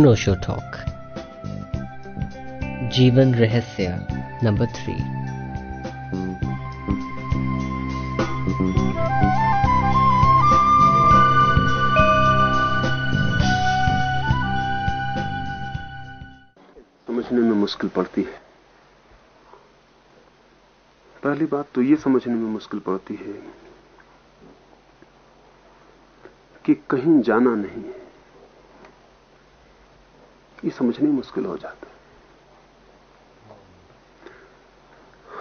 अनोशो talk जीवन रहस्य number three समझने में मुश्किल पड़ती है। पहली बात तो ये समझने में मुश्किल पड़ती है कि कहीं जाना नहीं है। ये समझने मुश्किल हो जाता है।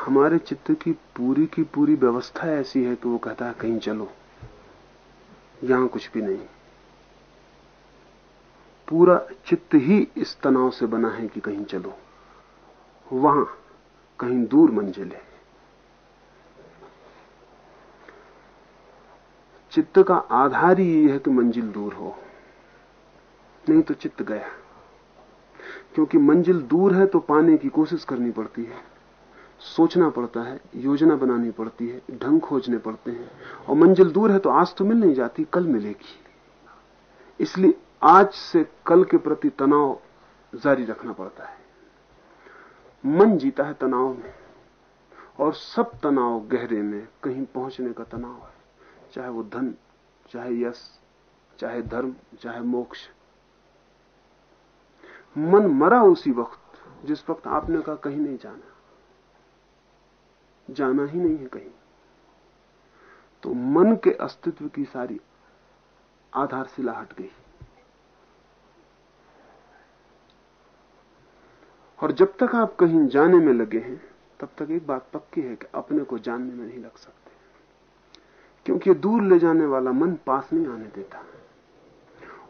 हमारे चित्त की पूरी की पूरी व्यवस्था ऐसी है कि वो कहता है, कहीं चलो। यहाँ कुछ भी नहीं। पूरा चित्त ही इस तनाव से बना है कि कहीं चलो। वहाँ कहीं दूर मंजिल है। चित्त का आधार ही है कि मंजिल दूर हो। नहीं तो चित्त गया। क्योंकि मंजिल दूर है तो पाने की कोशिश करनी पड़ती है। सोचना पड़ता है, योजना बनानी पड़ती है, ढंग खोजने पड़ते हैं। और मंजिल दूर है तो आज तो मिल नहीं जाती, कल मिलेगी। इसलिए आज से कल के प्रति तनाव जारी रखना पड़ता है। मन जीता है तनाव में, और सब तनाव गहरे में, कहीं पहुँचने का तनाव है। चाहे वो धन, चाहे यश, चाहे धर्म, चाहे मोक्ष मन मरा उसी वक्त, जिस वक्त आपने कहा, कहीं नहीं जाना। जाना ही नहीं है कहीं। तो मन के अस्तित्व की सारी आधारशिला हट गई। और जब तक आप कहीं जाने में लगे हैं, तब तक एक बात पक्की है कि अपने को जानने में नहीं लग सकते। क्योंकि दूर ले जाने वाला मन पास नहीं आने देता।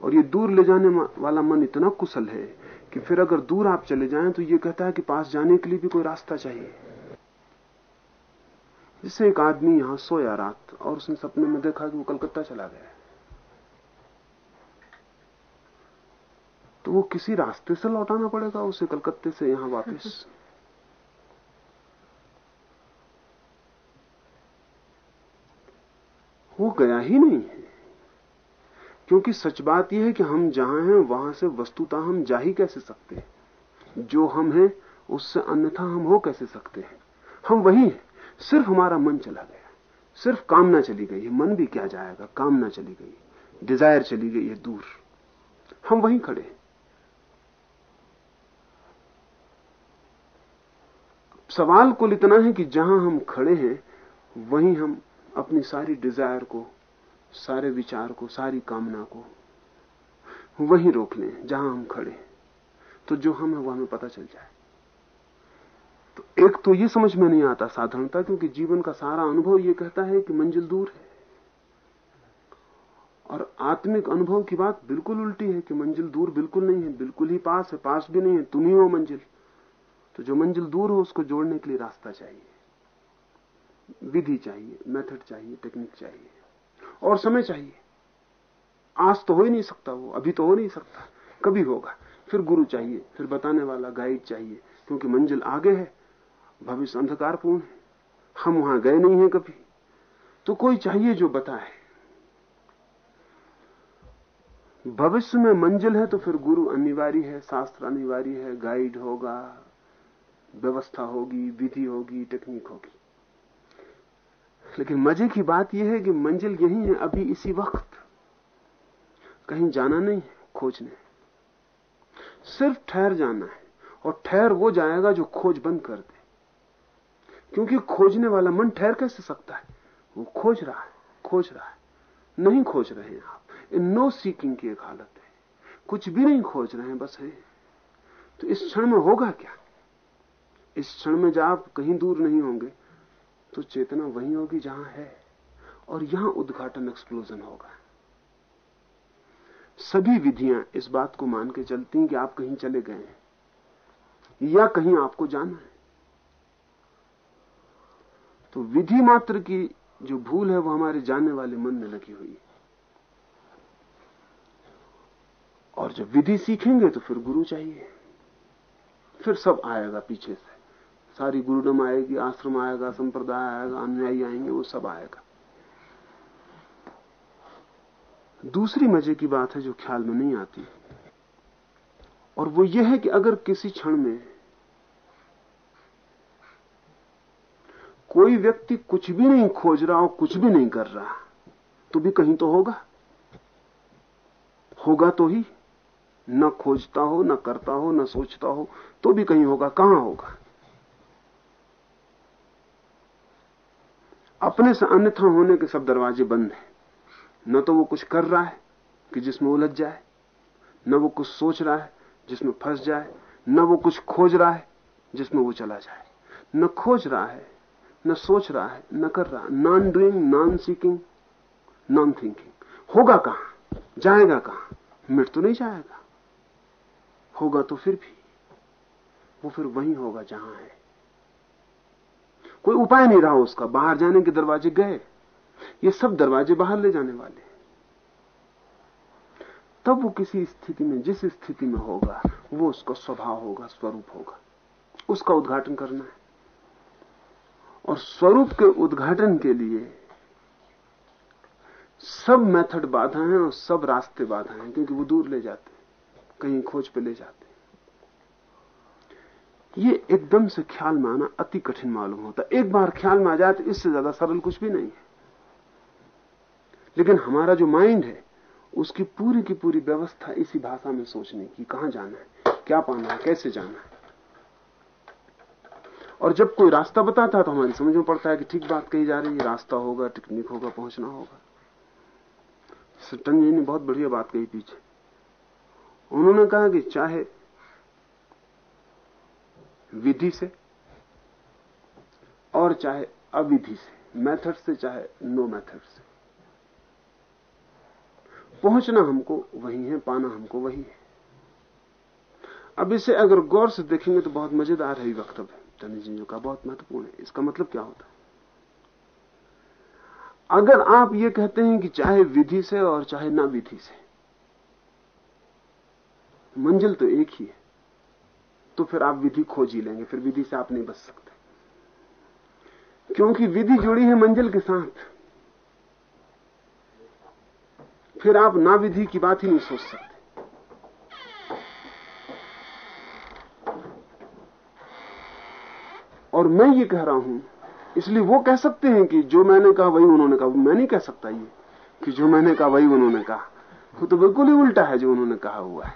और ये दूर ले जाने वाला मन इतना कुशल है कि फिर अगर दूर आप चले जाएँ तो ये कहता है कि पास जाने के लिए भी कोई रास्ता चाहिए। जिससे एक आदमी यहाँ सोया रात, और उसने सपने में देखा कि वो कलकत्ता चला गया तो वो किसी रास्ते से लौटाना पड़ेगा, उसे कलकत्ते से यहाँ वापस। वो गया ही नहीं। है क्योंकि सच बात यह है कि हम जहाँ हैं, वहाँ से वस्तुता हम जा ही कैसे सकते हैं? जो हम हैं, उससे अन्यथा हम हो कैसे सकते हैं? हम वही हैं। सिर्फ़ हमारा मन चला गया। सिर्फ़ कामना चली गई है। मन भी क्या जाएगा? कामना चली गई डिज़ायर चली गई है दूर। हम वहीं खड़े हैं। सवाल कुल इतना है कि जहाँ हम खड़े हैं, वहीं हम अपनी सारी डिज़ायर को सारे विचार को, सारी कामना को वहीं रोक लें जहाँ हम खड़े तो जो हम है, वो हमें पता चल जाए। तो एक तो ये समझ में नहीं आता साधारणता, क्योंकि जीवन का सारा अनुभव ये कहता है कि मंजिल दूर है। और आत्मिक अनुभव की बात बिल्कुल उल्टी है कि मंजिल दूर बिल्कुल नहीं है, बिल्कुल ही पास है, पास भी नहीं है, तुम ही हो मंजिल। तो जो मंजिल दूर हो, उसको जोड़ने के लिए रास्ता चाहिए। विधि चाहिए, मेथड चाहिए, टेक्निक चाहिए। और समय चाहिए। आज तो हो ही नहीं सकता वो, अभी तो हो नहीं सकता। कभी होगा। फिर गुरु चाहिए, फिर बताने वाला गाइड चाहिए, क्योंकि मंजिल आगे है, भविष्य अंधकारपूर्ण है। हम वहाँ गए नहीं हैं कभी। तो कोई चाहिए जो बताए। भविष्य में मंजिल है तो फिर गुरु अनिवार्य है, शास्त्र अनिवार्य है, गाइड होगा, व्यवस्था होगी, विधि होगी, टेक्निक होगी। लेकिन मज़े की बात यह है कि मंजिल यही है, अभी इसी वक्त। कहीं जाना नहीं है, खोजने। सिर्फ़ ठहर जाना है, और ठहर वो जाएगा जो खोज बंद कर दे। क्योंकि खोजने वाला मन ठहर कैसे सकता है? वो खोज रहा है, खोज रहा है। नहीं खोज रहे हैं आप। इन नो सीकिंग की एक हालत है। कुछ भी नहीं खोज रहे हैं, बस है। तो इस क्षण में होगा क्या? इस क्षण में जब आप कहीं दूर नहीं होंगे तो चेतना वहीं होगी जहाँ है, और यहाँ उद्घाटन एक्सप्लोजन होगा। सभी विधियाँ इस बात को मान के चलती हैं कि आप कहीं चले गए हैं, या कहीं आपको जाना है। तो विधि मात्र की जो भूल है, वो हमारे जाने वाले मन में लगी हुई है। और जब विधि सीखेंगे तो फिर गुरु चाहिए। फिर सब आएगा पीछे से। सारी गुरुडम आएगी, आश्रम आएगा, संप्रदाय आएगा, अनुयायी आएँगे, वो सब आएगा। दूसरी मज़े की बात है जो ख्याल में नहीं आती। और वो ये है कि अगर किसी क्षण में कोई व्यक्ति कुछ भी नहीं खोज रहा और कुछ भी नहीं कर रहा तो भी कहीं तो होगा। होगा तो ही। न खोजता हो, न करता हो, न सोचता हो तो भी कहीं होगा। कहाँ होगा? अपने से अन्यथा होने के सब दरवाजे बंद हैं। न तो वो कुछ कर रहा है कि जिसमें उलझ जाए, न वो कुछ सोच रहा है जिसमें फंस जाए, न वो कुछ खोज रहा है जिसमें वो चला जाए। न खोज रहा है, न सोच रहा है, न कर रहा है non doing non seeking non thinking होगा कहाँ? जाएगा कहाँ? मिट तो नहीं जाएगा। होगा तो फिर भी। वो फिर वहीं होगा जहाँ है। कोई उपाय नहीं रहा उसका। बाहर जाने के दरवाजे गए। ये सब दरवाजे बाहर ले जाने वाले तब वो किसी स्थिति में, जिस स्थिति में होगा, वो उसका स्वभाव होगा, स्वरूप होगा। उसका उद्घाटन करना है। और स्वरूप के उद्घाटन के लिए सब मेथड बाधा हैं और सब रास्ते बाधा हैं क्योंकि वो दूर ले जाते कहीं खोज पे ले जाते ये एकदम से ख्याल में आना अति कठिन मालूम होता। एक बार ख्याल में आ जाए तो इससे ज़्यादा सरल कुछ भी नहीं है। लेकिन हमारा जो माइंड है, उसकी पूरी की पूरी व्यवस्था इसी भाषा में सोचने की, कहाँ जाना है, क्या पाना है, कैसे जाना है। और जब कोई रास्ता बताता है तो हमारी समझ में पड़ता है कि ठीक बात कही जा रही है रास्ता होगा, टेक्निक होगा, पहुँचना होगा। सटन जी ने बहुत बढ़िया बात कही पीछे। उन्होंने कहा कि चाहे विधि से और चाहे अविधि से, मेथड से चाहे नो मेथड से। पहुँचना हमको वही है, पाना हमको वही है। अब इसे अगर गौर से देखेंगे तो बहुत मज़ेदार है वक्तव्य टनी जी का बहुत महत्वपूर्ण है। इसका मतलब क्या होता है? अगर आप ये कहते हैं कि चाहे विधि से और चाहे ना विधि से, मंजिल तो एक ही है। तो फिर आप विधि खोज ही लेंगे, फिर विधि से आप नहीं बच सकते। क्योंकि विधि जुड़ी है मंजिल के साथ। फिर आप ना विधि की बात ही नहीं सोच सकते। और मैं ये कह रहा हूँ, इसलिए वो कह सकते हैं कि जो मैंने कहा वही उन्होंने कहा। मैं नहीं कह सकता ये कि जो मैंने कहा वही उन्होंने कहा। वो तो बिल्कुल ही उल्टा है जो उन्होंने कहा हुआ है।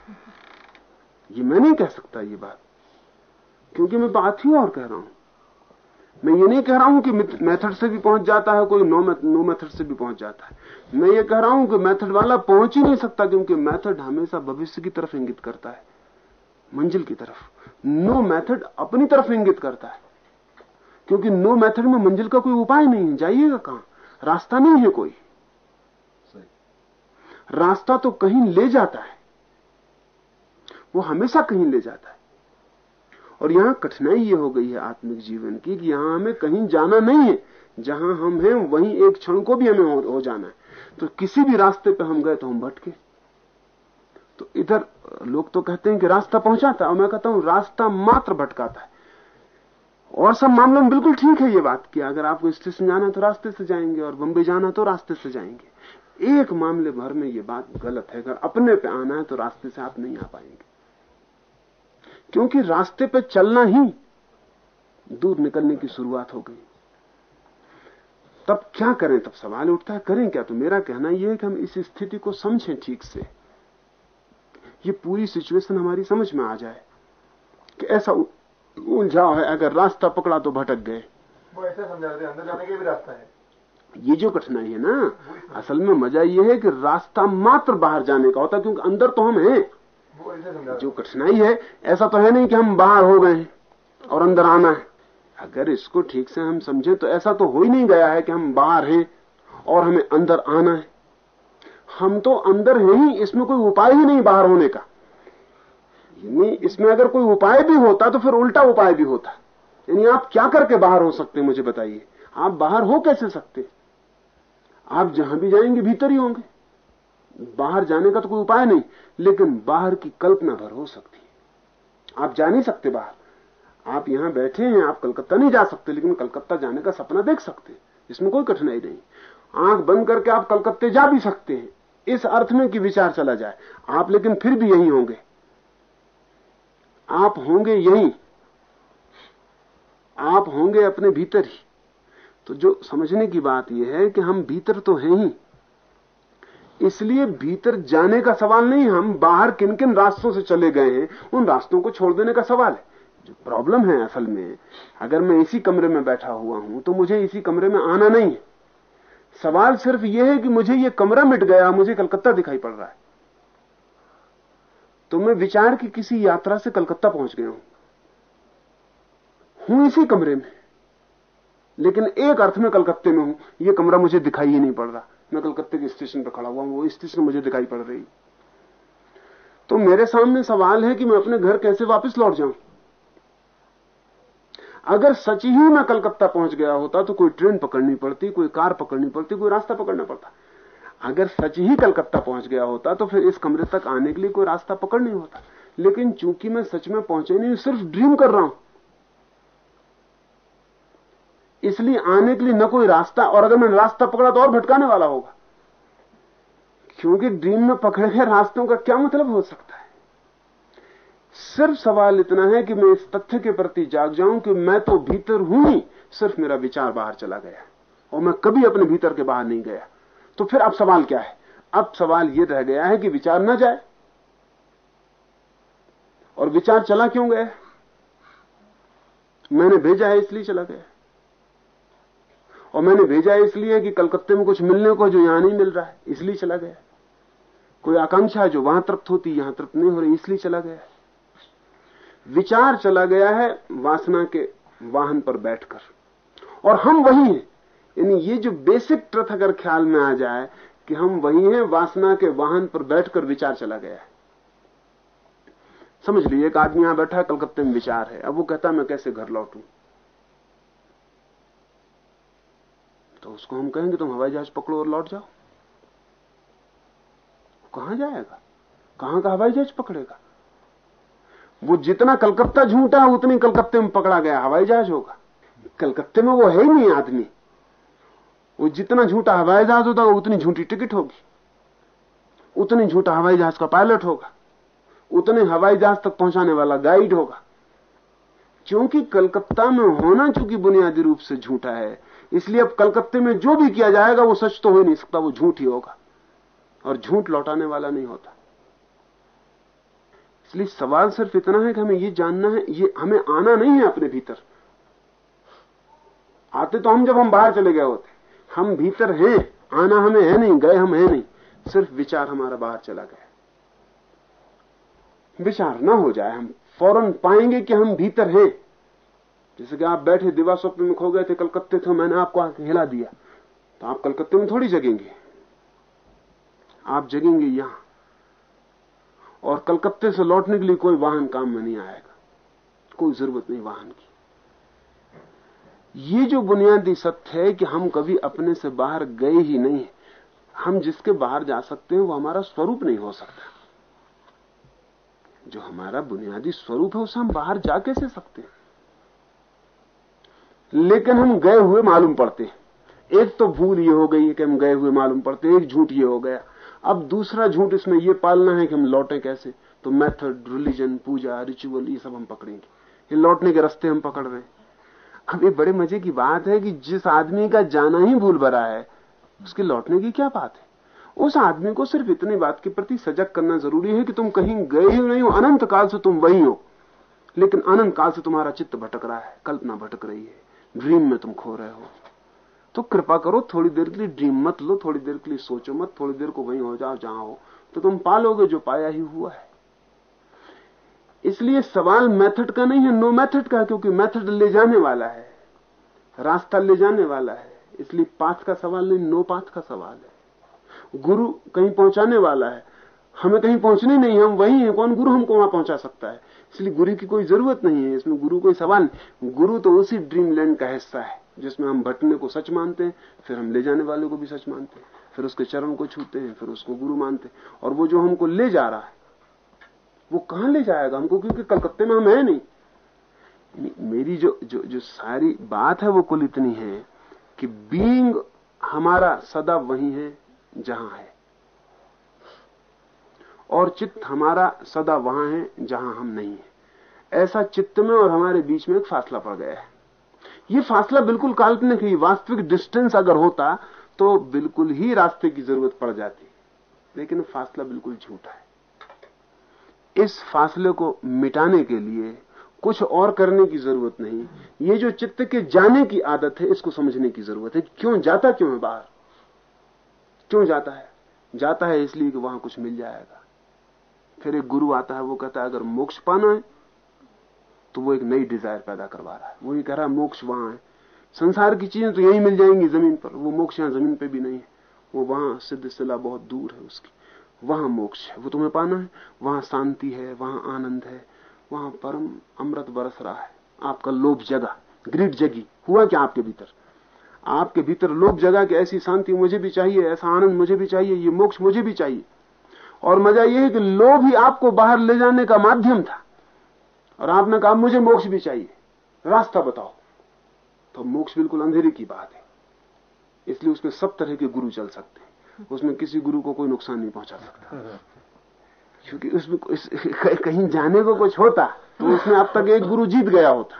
ये मैं नहीं कह सकता ये बात। क्योंकि मैं बात ही और कह रहा हूँ। मैं ये नहीं कह रहा हूँ कि मेथड से भी पहुँच जाता है कोई नो नो मेथड से भी पहुँच जाता है। मैं ये कह रहा हूँ कि मेथड वाला पहुँच ही नहीं सकता क्योंकि मेथड हमेशा भविष्य की तरफ़ इंगित करता है मंजिल की तरफ़। नो मेथड अपनी तरफ़ इंगित करता है। क्योंकि नो मेथड में मंजिल का कोई उपाय नहीं है। जाइएगा कहाँ? रास्ता नहीं है कोई। रास्ता तो कहीं ले जाता है। वो हमेशा कहीं ले जाता है। और यहाँ कठिनाई ये हो गई है आत्मिक जीवन की कि यहाँ हमें कहीं जाना नहीं है। जहाँ हम हैं वहीं एक क्षण को भी हमें हो, जाना है। तो किसी भी रास्ते पे हम गए तो हम भटके। तो इधर लोग तो कहते हैं कि रास्ता पहुंचाता और मैं कहता हूँ रास्ता मात्र भटकाता है। और सब मामलों में बिल्कुल ठीक है ये बात कि अगर आपको स्टेशन जाना तो रास्ते से जाएँगे और बंबई जाना तो रास्ते से जाएँगे। एक मामले भर में ये बात गलत है। अगर अपने पे आना है तो रास्ते से आप नहीं आ पाएँगे। क्योंकि रास्ते पे चलना ही दूर निकलने की शुरुआत हो गई। तब क्या करें? तब सवाल उठता है करें क्या? तो मेरा कहना यह है कि हम इस स्थिति को समझें ठीक से। ये पूरी सिचुएशन हमारी समझ में आ जाए कि ऐसा उलझाव है अगर रास्ता पकड़ा तो भटक गए। वो ऐसे समझा रहे अंदर जाने का भी रास्ता है। ये जो कठिनाई है ना असल में मज़ा ये है कि रास्ता मात्र बाहर जाने का होता क्योंकि अंदर तो हम हैं। जो कठिनाई है, ऐसा तो है नहीं कि हम बाहर हो गए और अंदर आना है। अगर इसको ठीक से हम समझें तो ऐसा तो हो ही नहीं गया है कि हम बाहर हैं और हमें अंदर आना है। हम तो अंदर हैं ही, इसमें कोई उपाय ही नहीं बाहर होने का। यानी इसमें अगर कोई उपाय भी होता तो फिर उल्टा उपाय भी होता। यानी आप क्या करके बाहर हो सकते मुझे बताइए? आप बाहर हो कैसे सकते? आप जहाँ भी जाएँगे, भीतर ही होंगे। बाहर जाने का तो कोई उपाय नहीं, लेकिन बाहर की कल्पना भर हो सकती है। आप जा नहीं सकते बाहर। आप यहाँ बैठे हैं, आप कलकत्ता नहीं जा सकते, लेकिन कलकत्ता जाने का सपना देख सकते इसमें कोई कठिनाई नहीं। आँख बंद करके आप कलकत्ते जा भी सकते हैं। इस अर्थ में कि विचार चला जाए। आप लेकिन फिर भी यही होंगे। आप होंगे यही। आप होंगे अपने भीतर ही। तो जो समझने की बात यह है कि हम भीतर तो हैं ही। इसलिए भीतर जाने का सवाल नहीं, हम बाहर किन किन रास्तों से चले गए हैं, उन रास्तों को छोड़ देने का सवाल है। जो प्रॉब्लम है असल में, अगर मैं इसी कमरे में बैठा हुआ हूँ तो मुझे इसी कमरे में आना नहीं है। सवाल सिर्फ़ यह है कि मुझे यह कमरा मिट गया, मुझे कलकत्ता दिखाई पड़ रहा है। तो मैं विचार की किसी यात्रा से कलकत्ता पहुँच गया हूँ। हूँ इसी कमरे में, लेकिन एक अर्थ में कलकत्ते में हूँ यह कमरा मुझे दिखाई ही नहीं पड़ रहा। मैं कलकत्ते के स्टेशन पर खड़ा हुआ हूँ, वो स्टेशन मुझे दिखाई पड़ रही। तो मेरे सामने सवाल है कि मैं अपने घर कैसे वापस लौट जाऊँ? अगर सच ही मैं कलकत्ता पहुँच गया होता तो कोई ट्रेन पकड़नी पड़ती, कोई कार पकड़नी पड़ती, कोई रास्ता पकड़ना पड़ता। अगर सच ही कलकत्ता पहुँच गया होता तो फिर इस कमरे तक आने के लिए कोई रास्ता पकड़ नहीं होता। लेकिन चूँकि मैं सच में पहुँचे नहीं, सिर्फ़ ड्रीम कर रहा हूँ। इसलिए आने के लिए न कोई रास्ता, और अगर मैंने रास्ता पकड़ा तो और भटकाने वाला होगा। क्योंकि ड्रीम में पकड़े गए रास्तों का क्या मतलब हो सकता है? सिर्फ़ सवाल इतना है कि मैं इस तथ्य के प्रति जाग जाऊँ कि मैं तो भीतर हूँ ही, सिर्फ़ मेरा विचार बाहर चला गया और मैं कभी अपने भीतर के बाहर नहीं गया। तो फिर अब सवाल क्या है? अब सवाल यह रह गया है कि विचार न जाए। और विचार चला क्यों गया? मैंने भेजा है, इसलिए चला गया। और मैंने भेजा इसलिए कि कलकत्ते में कुछ मिलने को जो यहाँ नहीं मिल रहा है, इसलिए चला गया। कोई आकांक्षा जो वहाँ तृप्त होती, यहाँ तृप्त नहीं हो रही, इसलिए चला गया। विचार चला गया है वासना के वाहन पर बैठकर। और हम वही हैं। यानी ये जो बेसिक ट्रथ अगर ख्याल में आ जाए कि हम वही हैं, वासना के वाहन पर बैठकर विचार चला गया है। समझ लीजिए, एक आदमी यहाँ बैठा कलकत्ते में विचार है। अब वो कहता, मैं कैसे घर लौटूं? तो उसको हम कहेंगे, तुम हवाई जहाज़ पकड़ो और लौट जाओ। कहाँ जाएगा? कहाँ का हवाई जहाज़ पकड़ेगा? वो जितना कलकत्ता झूठा उतनी कलकत्ते में पकड़ा गया, हवाई जहाज़ होगा। कलकत्ते में वो है ही नहीं आदमी। वो जितना झूठा हवाई जहाज़ होता है उतनी झूठी टिकट होगी। उतनी झूठा हवाई जहाज़ का पायलट होगा। उतने हवाई जहाज़ तक पहुँचाने वाला गाइड होगा। क्योंकि कलकत्ता में होना चूँकि बुनियादी रूप से झूठा है इसलिए अब कलकत्ते में जो भी किया जाएगा, वो सच तो हो ही नहीं सकता, वो झूठ ही होगा। और झूठ लौटाने वाला नहीं होता। इसलिए सवाल सिर्फ़ इतना है कि हमें ये जानना है, ये हमें आना नहीं है अपने भीतर। आते तो हम जब हम बाहर चले गए होते, हम भीतर हैं, आना हमें है नहीं, गए हम है नहीं, सिर्फ़ विचार हमारा बाहर चला गया। विचार ना हो जाए, हम फ़ौरन पाएँगे कि हम भीतर हैं। जैसे कि आप बैठे दिवा स्वप्न में खो गए थे, कलकत्ते थे, मैंने आपको आके हिला दिया। तो आप कलकत्ते में थोड़ी जगेंगे। आप जगेंगे यहाँ। और कलकत्ते से लौटने के लिए कोई वाहन काम में नहीं आएगा। कोई ज़रूरत नहीं वाहन की। ये जो बुनियादी सत्य है कि हम कभी अपने से बाहर गए ही नहीं हम जिसके बाहर जा सकते हैं, वो हमारा स्वरूप नहीं हो सकता। जो हमारा बुनियादी स्वरूप है, उसे हम बाहर जा कैसे सकते हैं। लेकिन हम गए हुए मालूम पड़ते हैं। एक तो भूल ये हो गई है कि हम गए हुए मालूम पड़ते हैं, एक झूठ ये हो गया। अब दूसरा झूठ इसमें ये पालना है कि हम लौटे कैसे? तो मेथड, रिलीजन, पूजा रिचुअल ये सब हम पकड़ेंगे। ये लौटने के रास्ते हम पकड़ रहे हैं। अब ये बड़े मज़े की बात है कि जिस आदमी का जाना ही भूल भरा है, उसके लौटने की क्या बात है? उस आदमी को सिर्फ़ इतनी बात के प्रति सजग करना ज़रूरी है कि तुम कहीं गए ही नहीं हो। अनंत काल से तुम वही हो। लेकिन अनंत काल से तुम्हारा चित्त भटक रहा है, कल्पना भटक रही है। ड्रीम में तुम खो रहे हो। तो कृपा करो, थोड़ी देर के लिए ड्रीम मत लो, थोड़ी देर के लिए सोचो मत, थोड़ी देर को वहीं हो जाओ जहाँ हो तो तुम पालोगे जो पाया ही हुआ है। इसलिए सवाल मेथड का नहीं है नो मेथड का, क्योंकि मेथड ले जाने वाला है। रास्ता ले जाने वाला है। इसलिए पाथ का सवाल नहीं नो पाथ का सवाल है। गुरु कहीं पहुँचाने वाला है। हमें कहीं पहुँचने नहीं, हम वही हैं, कौन गुरु हमको वहाँ पहुँचा सकता है? इसलिए गुरु की कोई ज़रूरत नहीं है, इसमें गुरु कोई सवाल नहीं। गुरु तो उसी ड्रीम लैंड का हिस्सा है, जिसमें हम भटने को सच मानते हैं, फिर हम ले जाने वाले को भी सच मानते हैं, फिर उसके चरण को छूते हैं, फिर उसको गुरु मानते हैं। और वो जो हमको ले जा रहा है, वो कहाँ ले जाएगा हमको? क्योंकि कलकत्ते में हम है नहीं। मेरी जो जो जो सारी बात है वो कुल इतनी है कि बीइंग हमारा सदा वही है, जहाँ है। और चित्त हमारा सदा वहाँ है, जहाँ हम नहीं है। ऐसा चित्त में और हमारे बीच में एक फासला पड़ गया है। ये फासला बिल्कुल काल्पनिक है वास्तविक डिस्टेंस अगर होता तो बिल्कुल ही रास्ते की ज़रूरत पड़ जाती। लेकिन फासला बिल्कुल झूठा है। इस फासले को मिटाने के लिए कुछ और करने की ज़रूरत नहीं। ये जो चित्त के जाने की आदत है, इसको समझने की ज़रूरत है क्यों जाता, क्यों है बाहर? क्यों जाता है? जाता है इसलिए कि वहाँ कुछ मिल जाएगा। फिर एक गुरु आता है, वो कहता है, अगर मोक्ष पाना है तो वो एक नई डिज़ायर पैदा करवा रहा है। वो ये कह रहा है, मोक्ष वहाँ है। संसार की चीज़ें तो यही मिल जाएँगी ज़मीन पर। वो मोक्ष यहाँ ज़मीन पर भी नहीं है। वो वहाँ सिद्ध सिला बहुत दूर है उसकी। वहाँ मोक्ष है। वो तुम्हें पाना है। वहाँ शांति है, वहाँ आनंद है। वहाँ परम अमृत बरस रहा है। आपका लोभ जगा ग्रीड जगी। हुआ क्या आपके भीतर? आपके भीतर लोभ जगा कि ऐसी शांति मुझे भी चाहिए, ऐसा आनंद मुझे भी चाहिए, ये मोक्ष मुझे भी चाहिए। और मज़ा यह है कि लोभ ही आपको बाहर ले जाने का माध्यम था। और आपने कहा, मुझे मोक्ष भी चाहिए। रास्ता बताओ। तो मोक्ष बिल्कुल अंधेरे की बात है। इसलिए उसमें सब तरह के गुरु चल सकते हैं। उसमें किसी गुरु को कोई नुकसान नहीं पहुँचा सकता। क्योंकि उसमें कहीं जाने को कुछ होता तो उसमें अब तक एक गुरु जीत गया होता।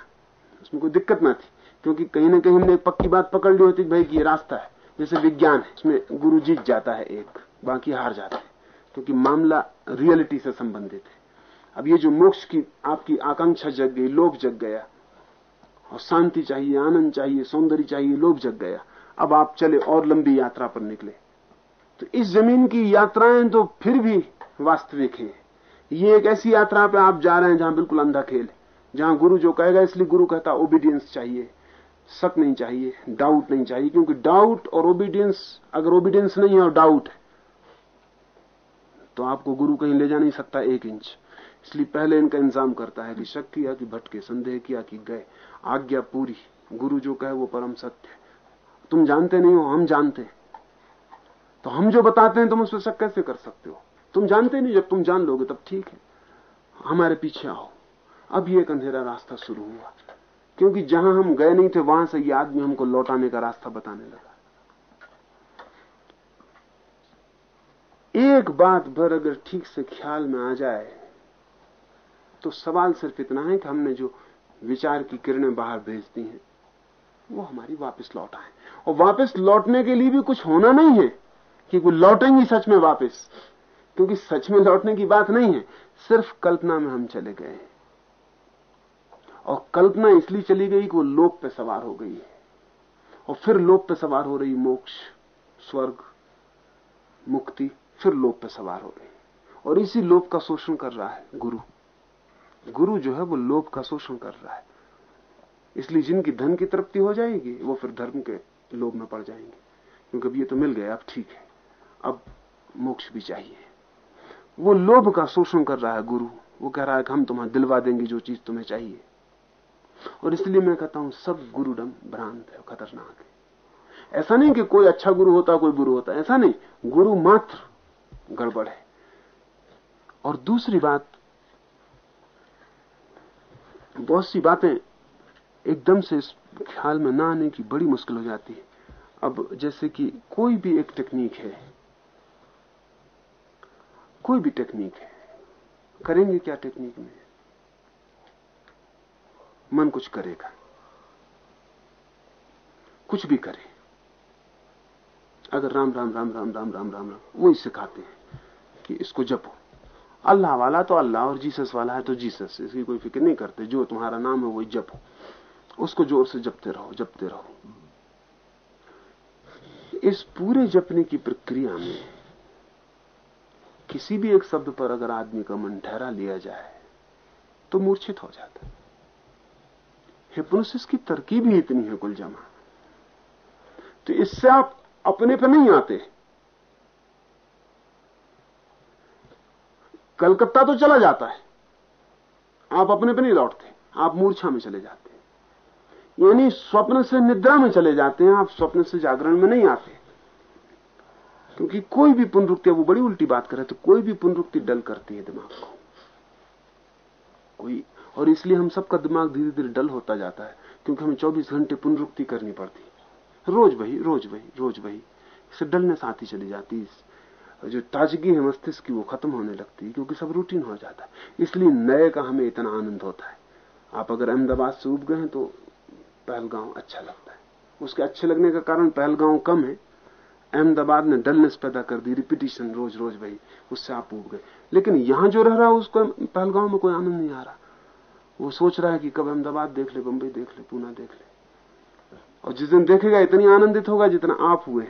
उसमें कोई दिक्कत ना थी। क्योंकि कहीं ना कहीं हमने एक पक्की बात पकड़ ली होती भाई, कि ये रास्ता है। जैसे विज्ञान है उसमें गुरु जीत जाता है एक, बाकी हार जाता है। क्योंकि मामला रियलिटी से संबंधित है। अब ये जो मोक्ष की, आपकी आकांक्षा जग गई, लोभ जग गया, और शांति चाहिए, आनंद चाहिए, सौंदर्य चाहिए, लोभ जग गया, अब आप चले और लंबी यात्रा पर निकले। तो इस ज़मीन की यात्राएँ तो फिर भी वास्तविक है। ये एक ऐसी यात्रा पे आप जा रहे हैं जहाँ बिल्कुल अंधा खेल जहाँ गुरु जो कहेगा, इसलिए गुरु कहता ओबीडियंस चाहिए, शक नहीं चाहिए डाउट नहीं चाहिए, क्योंकि डाउट और ओबीडियंस अगर ओबीडियंस नहीं है और डाउट है तो आपको गुरु कहीं ले जा नहीं सकता एक इंच। इसलिए पहले इनका इंतज़ाम करता है कि शक किया कि भटके, संदेह किया कि गए। आज्ञा पूरी। गुरु जो कहे वो परम सत्य है। तुम जानते नहीं हो, हम जानते तो हम जो बताते हैं, तुम उस पर शक कैसे कर सकते हो? तुम जानते नहीं, जब तुम जान लोगे, तब ठीक है। हमारे पीछे आओ। अब ये एक अंधेरा रास्ता शुरू हुआ। क्योंकि जहाँ हम गए नहीं थे, वहाँ से ये आदमी हमको लौटाने का रास्ता बताने लगा। एक बात भर अगर ठीक से ख्याल में आ जाए तो सवाल सिर्फ़ इतना है कि हमने जो विचार की किरणें बाहर भेज दी हैं, वो हमारी वापस लौट आए। और वापस लौटने के लिए भी कुछ होना नहीं है कि वो लौटेंगी सच में वापस, क्योंकि सच में लौटने की बात नहीं है, सिर्फ़ कल्पना में हम चले गए और कल्पना इसलिए चली गई कि वो लोक पे सवार हो गई है। और फिर लोक पे सवार हो रही मोक्ष, स्वर्ग, मुक्ति फिर लोभ पे सवार हो गई। और इसी लोभ का शोषण कर रहा है गुरु। गुरु जो है वो लोभ का शोषण कर रहा है। इसलिए जिनकी धन की तृप्ति हो जाएगी, वो फिर धर्म के लोभ में पड़ जाएँगे। क्योंकि अब ये तो मिल गया अब ठीक है। अब मोक्ष भी चाहिए। वो लोभ का शोषण कर रहा है गुरु। वो कह रहा है कि हम तुम्हें दिलवा देंगे जो चीज़ तुम्हें चाहिए। और इसलिए मैं कहता हूँ, सब गुरुडम भ्रांत है, खतरनाक है। ऐसा नहीं कि कोई अच्छा गुरु होता, कोई बुरु होता। ऐसा नहीं। गुरु मात्र गड़बड़ है। और दूसरी बात, बहुत सी बातें एकदम से इस ख्याल में ना आने की बड़ी मुश्किल हो जाती है। अब जैसे कि कोई भी एक टेक्निक है, कोई भी टेक्निक है, करेंगे क्या टेक्निक में? मन कुछ करेगा, कुछ भी करे। अगर राम राम राम राम राम राम राम राम, वही सिखाते हैं कि इसको जपो। अल्लाह वाला तो अल्लाह और जीसस वाला है तो जीसस, इसकी कोई फ़िक्र नहीं करते। जो तुम्हारा नाम है वही जपो। उसको ज़ोर से जपते रहो जपते रहो। इस पूरे जपने की प्रक्रिया में किसी भी एक शब्द पर अगर आदमी का मन ठहरा लिया जाए तो मूर्छित हो जाता है। हिप्नोसिस की तरकीब ही इतनी है कुल जमा। तो इससे आप अपने पे नहीं आते। कलकत्ता तो चला जाता है। आप अपने पे नहीं लौटते, आप मूर्छा में चले जाते हैं। यानी स्वप्न से निद्रा में चले जाते हैं, आप स्वप्न से जागरण में नहीं आते। क्योंकि कोई भी पुनरुक्ति वो बड़ी उल्टी बात करे तो कोई भी पुनरुक्ति डल करती है दिमाग को। कोई और इसलिए हम सबका दिमाग धीरे धीरे डल होता जाता है, क्योंकि हमें 24 घंटे पुनरुक्ति करनी पड़ती। रोज वही रोज वही रोज वही। इसे डलनेस आती चली जाती है। जो ताजगी है मस्तिष्क की, वो खत्म होने लगती है, क्योंकि सब रूटीन हो जाता है। इसलिए नए का हमें इतना आनंद होता है। आप अगर अहमदाबाद से उब गए तो पहलगांव अच्छा लगता है। उसके अच्छे लगने का कारण पहलगांव कम है। अहमदाबाद ने डलनेस पैदा कर दी रिपीटिशन रोज रोज भाई उससे आप उब गए। लेकिन यहाँ जो रह रहा है, उसको पहलगांव में कोई आनंद नहीं आ रहा। वो सोच रहा है कि कब अहमदाबाद देख ले बंबई देख ले पूना देख ले। और जिस दिन देखेगा, इतनी आनंदित होगा जितना आप हुए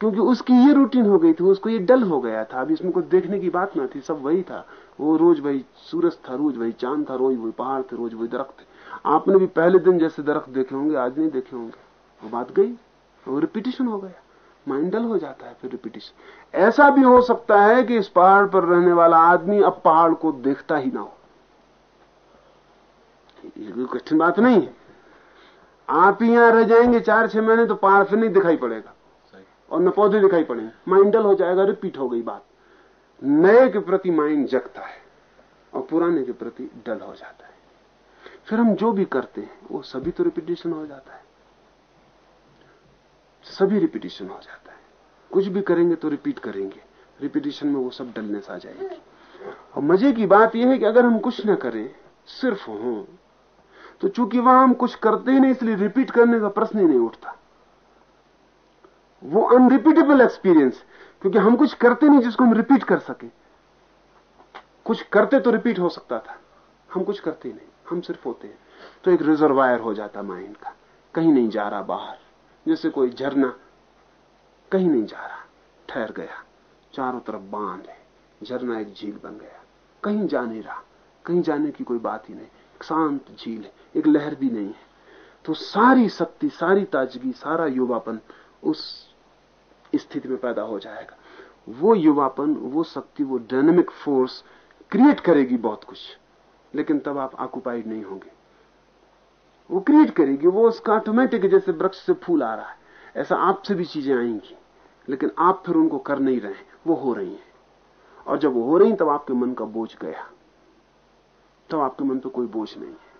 क्योंकि उसकी ये रूटीन हो गई थी उसको ये डल हो गया था। अभी इसमें कुछ देखने की बात ना थी, सब वही था। वो रोज वही, सूरज था रोज वही, चाँद था रोज वही, पहाड़ थे रोज वही, दरख्त थे। आपने भी पहले दिन जैसे दरख्त देखे होंगे, आज नहीं देखे होंगे। वो बात गई, वो रिपीटिशन हो गया। माइंड डल हो जाता है फिर रिपीटिशन ऐसा भी हो सकता है कि इस पहाड़ पर रहने वाला आदमी अब पहाड़ को देखता ही ना हो। कोई कठिन बात नहीं है। आप ही यहाँ रह जाएँगे चार छह महीने तो फिर नहीं दिखाई पड़ेगा। और न पौधे दिखाई पड़ेंगे। माइंड डल हो जाएगा रिपीट हो गई बात। नए के प्रति माइंड जगता है और पुराने के प्रति डल हो जाता है। फिर हम जो भी करते हैं वो सभी तो रिपीटेशन हो जाता है। सभी रिपीटेशन हो जाता है। कुछ भी करेंगे तो रिपीट करेंगे। रिपीटेशन में वो सब डलनेस आ जाएगी। और मज़े की बात यह है कि अगर हम कुछ ना करें सिर्फ़ हों तो चूँकि वहाँ हम कुछ करते ही नहीं, इसलिए रिपीट करने का प्रश्न ही नहीं उठता। वो अनरिपीटेबल एक्सपीरियंस क्योंकि हम कुछ करते नहीं जिसको हम रिपीट कर सके। कुछ करते तो रिपीट हो सकता था। हम कुछ करते ही नहीं, हम सिर्फ़ होते हैं। तो एक रिजर्वायर हो जाता माइंड का। कहीं नहीं जा रहा बाहर। जैसे कोई झरना, कहीं नहीं जा रहा। ठहर गया। चारों तरफ़ बाँध है। झरना एक झील बन गया। कहीं जा नहीं रहा। कहीं जाने की कोई बात ही नहीं। शांत झील है एक लहर भी नहीं है। तो सारी शक्ति, सारी ताजगी, सारा युवापन उस स्थिति में पैदा हो जाएगा। वो युवापन, वो शक्ति, वो डायनेमिक फोर्स क्रिएट करेगी बहुत कुछ, लेकिन तब आप ऑक्युपाइड नहीं होंगे। वो क्रिएट करेगी, वो उसका ऑटोमेटिक जैसे वृक्ष से फूल आ रहा है। ऐसा आपसे भी चीज़ें आएँगी, लेकिन आप फिर उनको कर नहीं रहे वो हो रही हैं। और जब वो हो रही तब आपके मन का बोझ गया। तब आपके मन पर कोई बोझ नहीं है,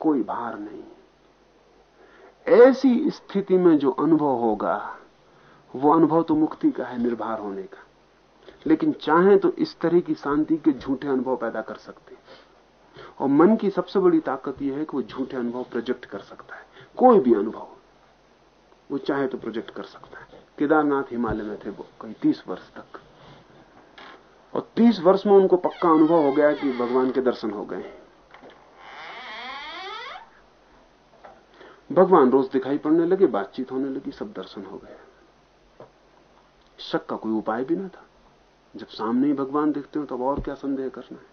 कोई भार नहीं ऐसी स्थिति में जो अनुभव होगा, वो अनुभव तो मुक्ति का है, निर्भर होने का। लेकिन चाहे तो इस तरह की शांति के झूठे अनुभव पैदा कर सकते हैं। और मन की सबसे बड़ी ताकत यह है कि वो झूठे अनुभव प्रोजेक्ट कर सकता है, कोई भी अनुभव। वो चाहे तो प्रोजेक्ट कर सकता है। केदारनाथ हिमालय में थे वो कई तीस वर्ष तक। और तीस वर्ष में उनको पक्का अनुभव हो गया कि भगवान के दर्शन हो गए। भगवान रोज दिखाई पड़ने लगे, बातचीत होने लगी, सब दर्शन हो गए। शक का कोई उपाय भी ना था। जब सामने ही भगवान दिखते हो, तब और क्या संदेह करना है?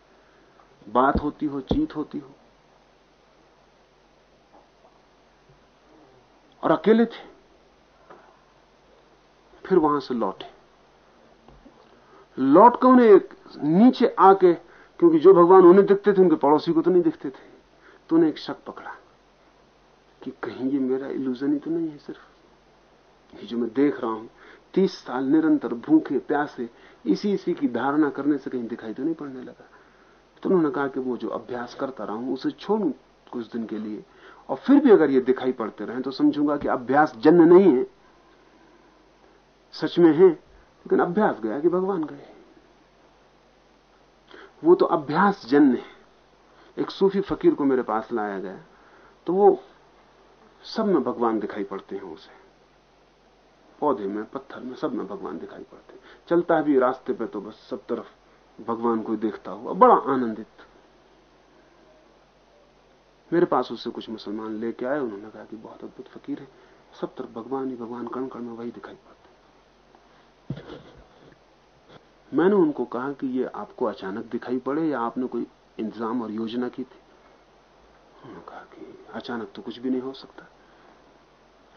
बात होती हो, चीत होती हो। और अकेले थे। फिर वहाँ से लौटे। लौट कर उन्हें नीचे आके, क्योंकि जो भगवान उन्हें दिखते थे, उनके पड़ोसी को तो नहीं दिखते थे तो उन्हें एक शक पकड़ा कि कहीं ये मेरा इल्यूजन ही तो नहीं है सिर्फ़। ये जो मैं देख रहा हूँ, तीस साल निरंतर भूखे, प्यासे, इसी इसी की धारणा करने से कहीं दिखाई तो नहीं पड़ने लगा। तो उन्होंने कहा कि वो जो अभ्यास करता रहा हूँ, उसे छोड़ू कुछ दिन के लिए। और फिर भी अगर ये दिखाई पड़ते रहे तो समझूँगा कि अभ्यास जन्य नहीं है, सच में है। लेकिन अभ्यास गया कि भगवान गए। वो तो अभ्यास जन्य है। एक सूफी फकीर को मेरे पास लाया गया। तो वो सब में भगवान दिखाई पड़ते हैं उसे। पौधे में, पत्थर में सब में भगवान दिखाई पड़ते हैं। चलता भी रास्ते पे तो बस सब तरफ़ भगवान को देखता हुआ बड़ा आनंदित। मेरे पास उससे कुछ मुसलमान लेके आए। उन्होंने कहा कि बहुत अद्भुत फकीर है। सब तरफ़ भगवान ही भगवान कण कण में वही दिखाई पड़ते मैंने उनको कहा कि ये आपको अचानक दिखाई पड़े या आपने कोई इंतज़ाम और योजना की थी? उन्होंने कहा कि अचानक तो कुछ भी नहीं हो सकता।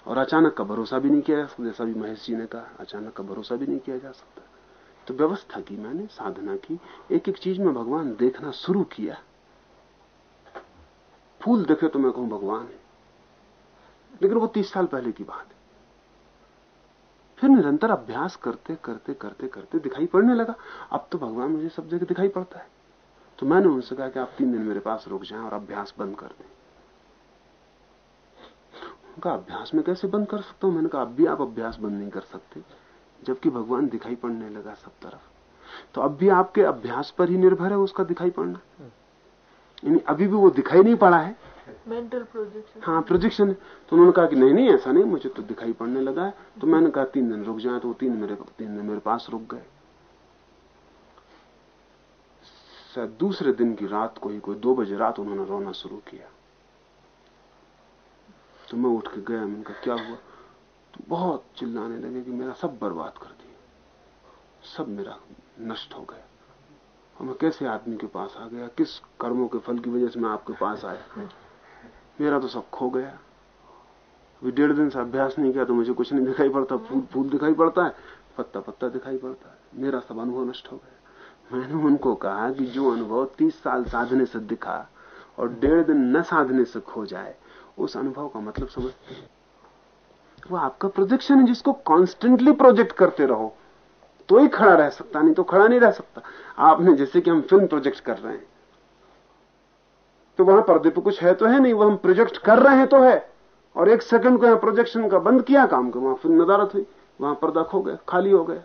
और अचानक का भरोसा भी नहीं किया जा सकता, जैसा भी महेश जी ने कहा, अचानक का भरोसा भी नहीं किया जा सकता। तो व्यवस्था की मैंने, साधना की एक एक चीज़ में भगवान देखना शुरू किया। फूल देखे तो मैं कहूँ, भगवान है। लेकिन वो तीस साल पहले की बात है। फिर निरंतर अभ्यास करते करते करते करते दिखाई पड़ने लगा। अब तो भगवान मुझे सब जगह दिखाई पड़ता है। तो मैंने उनसे कहा कि आप तीन दिन मेरे पास रुक जाएँ और अभ्यास बंद कर दें। उनका अभ्यास में कैसे बंद कर सकता हूँ? मैंने कहा, अब भी आप अभ्यास बंद नहीं कर सकते, जबकि भगवान दिखाई पड़ने लगा सब तरफ़। तो अब भी आपके अभ्यास पर ही निर्भर है उसका दिखाई पड़ना। यानी अभी भी वो दिखाई नहीं पड़ा है मेंटल प्रोजेक्शन हाँ प्रोजेक्शन तो उन्होंने कहा कि नहीं नहीं, ऐसा नहीं, मुझे तो दिखाई पड़ने लगा है। तो मैंने कहा, तीन दिन रुक जाए तो तीन मेरे, तीन दिन मेरे पास रुक गए। दूसरे दिन की रात को ही, कोई दो बजे रात उन्होंने रोना शुरू किया। तो मैं उठ के गया, मैंने कहा, क्या हुआ? तो बहुत चिल्लाने लगे कि मेरा सब बर्बाद कर दिया। सब मेरा नष्ट हो गया। और मैं कैसे आदमी के पास आ गया? किस कर्मों के फल की वजह से मैं आपके पास आया? मेरा तो सब खो गया। अभी डेढ़ दिन से अभ्यास नहीं किया तो मुझे कुछ नहीं दिखाई पड़ता। फूल फूल दिखाई पड़ता है पत्ता पत्ता दिखाई पड़ता है। मेरा सब अनुभव नष्ट हो गया। मैंने उनको कहा कि जो अनुभव तीस साल साधने से दिखा और डेढ़ दिन न साधने से खो जाए उस अनुभव का मतलब समझते वो आपका प्रोजेक्शन है जिसको कॉन्स्टेंटली प्रोजेक्ट करते रहो। तो ही खड़ा रह सकता नहीं तो खड़ा नहीं रह सकता। आपने जैसे कि हम फ़िल्म प्रोजेक्ट कर रहे हैं। तो वहाँ पर्दे पे कुछ है तो है नहीं, वो हम प्रोजेक्ट कर रहे हैं तो है। और एक सेकंड को यहाँ प्रोजेक्शन का बंद किया, काम को वहाँ फिर नदारत हुई वहाँ पर्दा खो गया, खाली हो गया।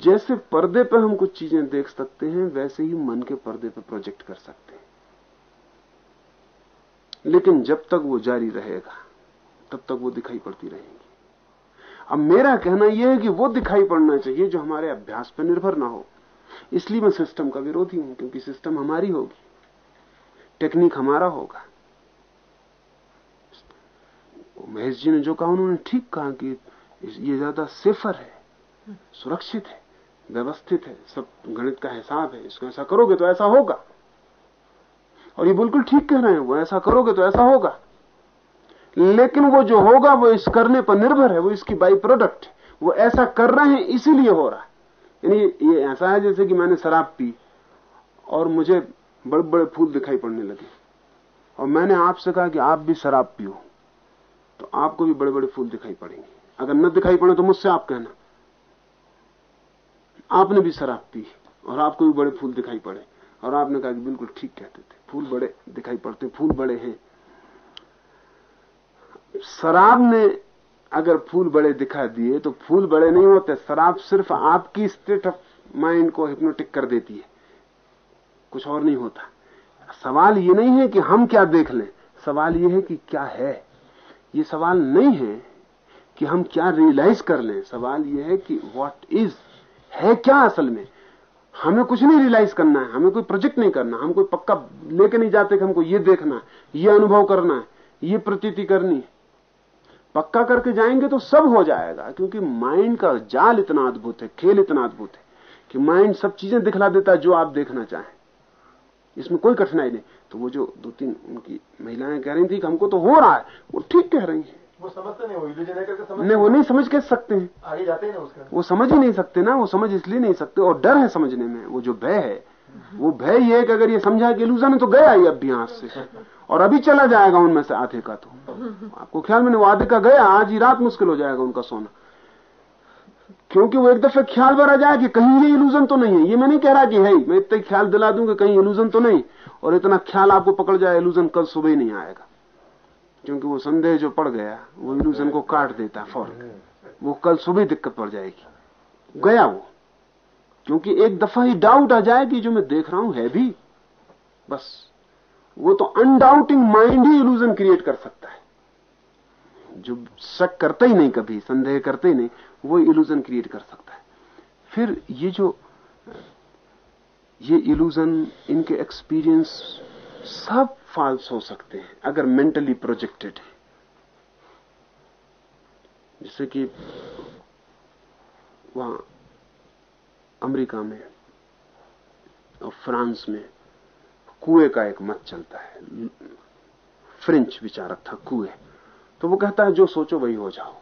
जैसे पर्दे पे हम कुछ चीज़ें देख सकते हैं, वैसे ही मन के पर्दे पे प्रोजेक्ट कर सकते हैं। लेकिन जब तक वो जारी रहेगा, तब तक वो दिखाई पड़ती रहेगी। अब मेरा कहना यह है कि वो दिखाई पड़ना चाहिए जो हमारे अभ्यास पर निर्भर ना हो। इसलिए मैं सिस्टम का विरोधी हूँ, क्योंकि सिस्टम हमारी होगी। टेक्निक हमारा होगा। महेश जी ने जो कहा, उन्होंने ठीक कहा कि ये ज़्यादा सेफर है, सुरक्षित है, व्यवस्थित है, सब गणित का हिसाब है, इसको ऐसा करोगे तो ऐसा होगा। और ये बिल्कुल ठीक कह रहे हैं, वो ऐसा करोगे तो ऐसा होगा। लेकिन वो जो होगा, वो इस करने पर निर्भर है, वो इसकी बाई प्रोडक्ट वो ऐसा कर रहे हैं, इसीलिए हो रहा है। यानी ये ऐसा है जैसे कि मैंने शराब पी और मुझे बड़े बड़े फूल दिखाई पड़ने लगे। और मैंने आपसे कहा कि आप भी शराब पियो तो आपको भी बड़े बड़े फूल दिखाई पड़ेंगे। अगर न दिखाई पड़े तो मुझसे आप कहना। आपने भी शराब पी और आपको भी बड़े फूल दिखाई पड़े। और आपने कहा कि बिल्कुल ठीक कहते थे। फूल बड़े दिखाई पड़ते, फूल बड़े हैं। शराब ने अगर फूल बड़े दिखा दिए तो फूल बड़े नहीं होते, शराब सिर्फ़ आपकी स्टेट ऑफ़ माइंड को हिप्नोटिक कर देती है। कुछ और नहीं होता। सवाल ये नहीं है कि हम क्या देख लें, सवाल ये है कि क्या है। ये सवाल नहीं है कि हम क्या रियलाइज़ कर लें, सवाल ये है कि व्हाट इज़ है क्या असल में। हमें कुछ नहीं रियलाइज़ करना है, हमें कोई प्रोजेक्ट नहीं करना, हम कोई पक्का लेके नहीं जाते कि हमको ये देखना है, ये अनुभव करना है, ये प्रतीति करनी है। पक्का करके जाएँगे तो सब हो जाएगा क्योंकि माइंड का जाल इतना अद्भुत है खेल इतना अद्भुत है कि माइंड सब चीज़ें दिखला देता है जो आप देखना चाहें। इसमें कोई कठिनाई नहीं। तो वो जो दो तीन उनकी महिलाएँ कह रही थी कि हमको तो हो रहा है वो ठीक कह रही है। वो समझते नहीं वो नहीं वो नहीं समझ के सकते हैं। आगे जाते ही ना उसका। वो समझ ही नहीं सकते ना वो समझ इसलिए नहीं सकते और डर है समझने में वो जो भय है। वो भय ये है कि अगर ये समझा कि इल्यूजन है तो गया ही अब भी हाथ से। और अभी चला जाएगा उनमें से आधे का तो। आपको ख्याल में नहीं, वो आधे का गया आज ही रात मुश्किल हो जाएगा उनका सोना। क्योंकि वो एक दफे ख्याल भर जाए कि कहीं ये इल्यूजन तो नहीं है। ये मैं नहीं कह रहा कि है मैं इतना ख्याल दिला दूँ कि कहीं इल्यूजन तो नहीं। और इतना ख्याल आपको पकड़ जाए इल्यूजन कल सुबह ही नहीं आएगा। क्योंकि वो संदेह जो पड़ गया वो इल्यूजन को काट देता है फ़ौरन। वो कल सुबह दिक्कत पड़ जाएगी। गया वो। क्योंकि एक दफ़ा ही डाउट आ जाए कि जो मैं देख रहा हूँ है भी। बस। वो तो अनडाउटिंग माइंड ही इल्यूजन क्रिएट कर सकता है। जो शक करता ही नहीं कभी, संदेह करते ही नहीं, वो इल्यूजन क्रिएट कर सकता है। फिर ये जो, ये इल्यूजन इनके एक्सपीरियंस सब फॉल्स हो सकते हैं, अगर मेंटली प्रोजेक्टेड है। जैसे कि वहाँ अमेरिका में और फ्रांस में कुएँ का एक मत चलता है। फ्रेंच विचारक था, कुएँ। तो वो कहता है, जो सोचो वही हो जाओ।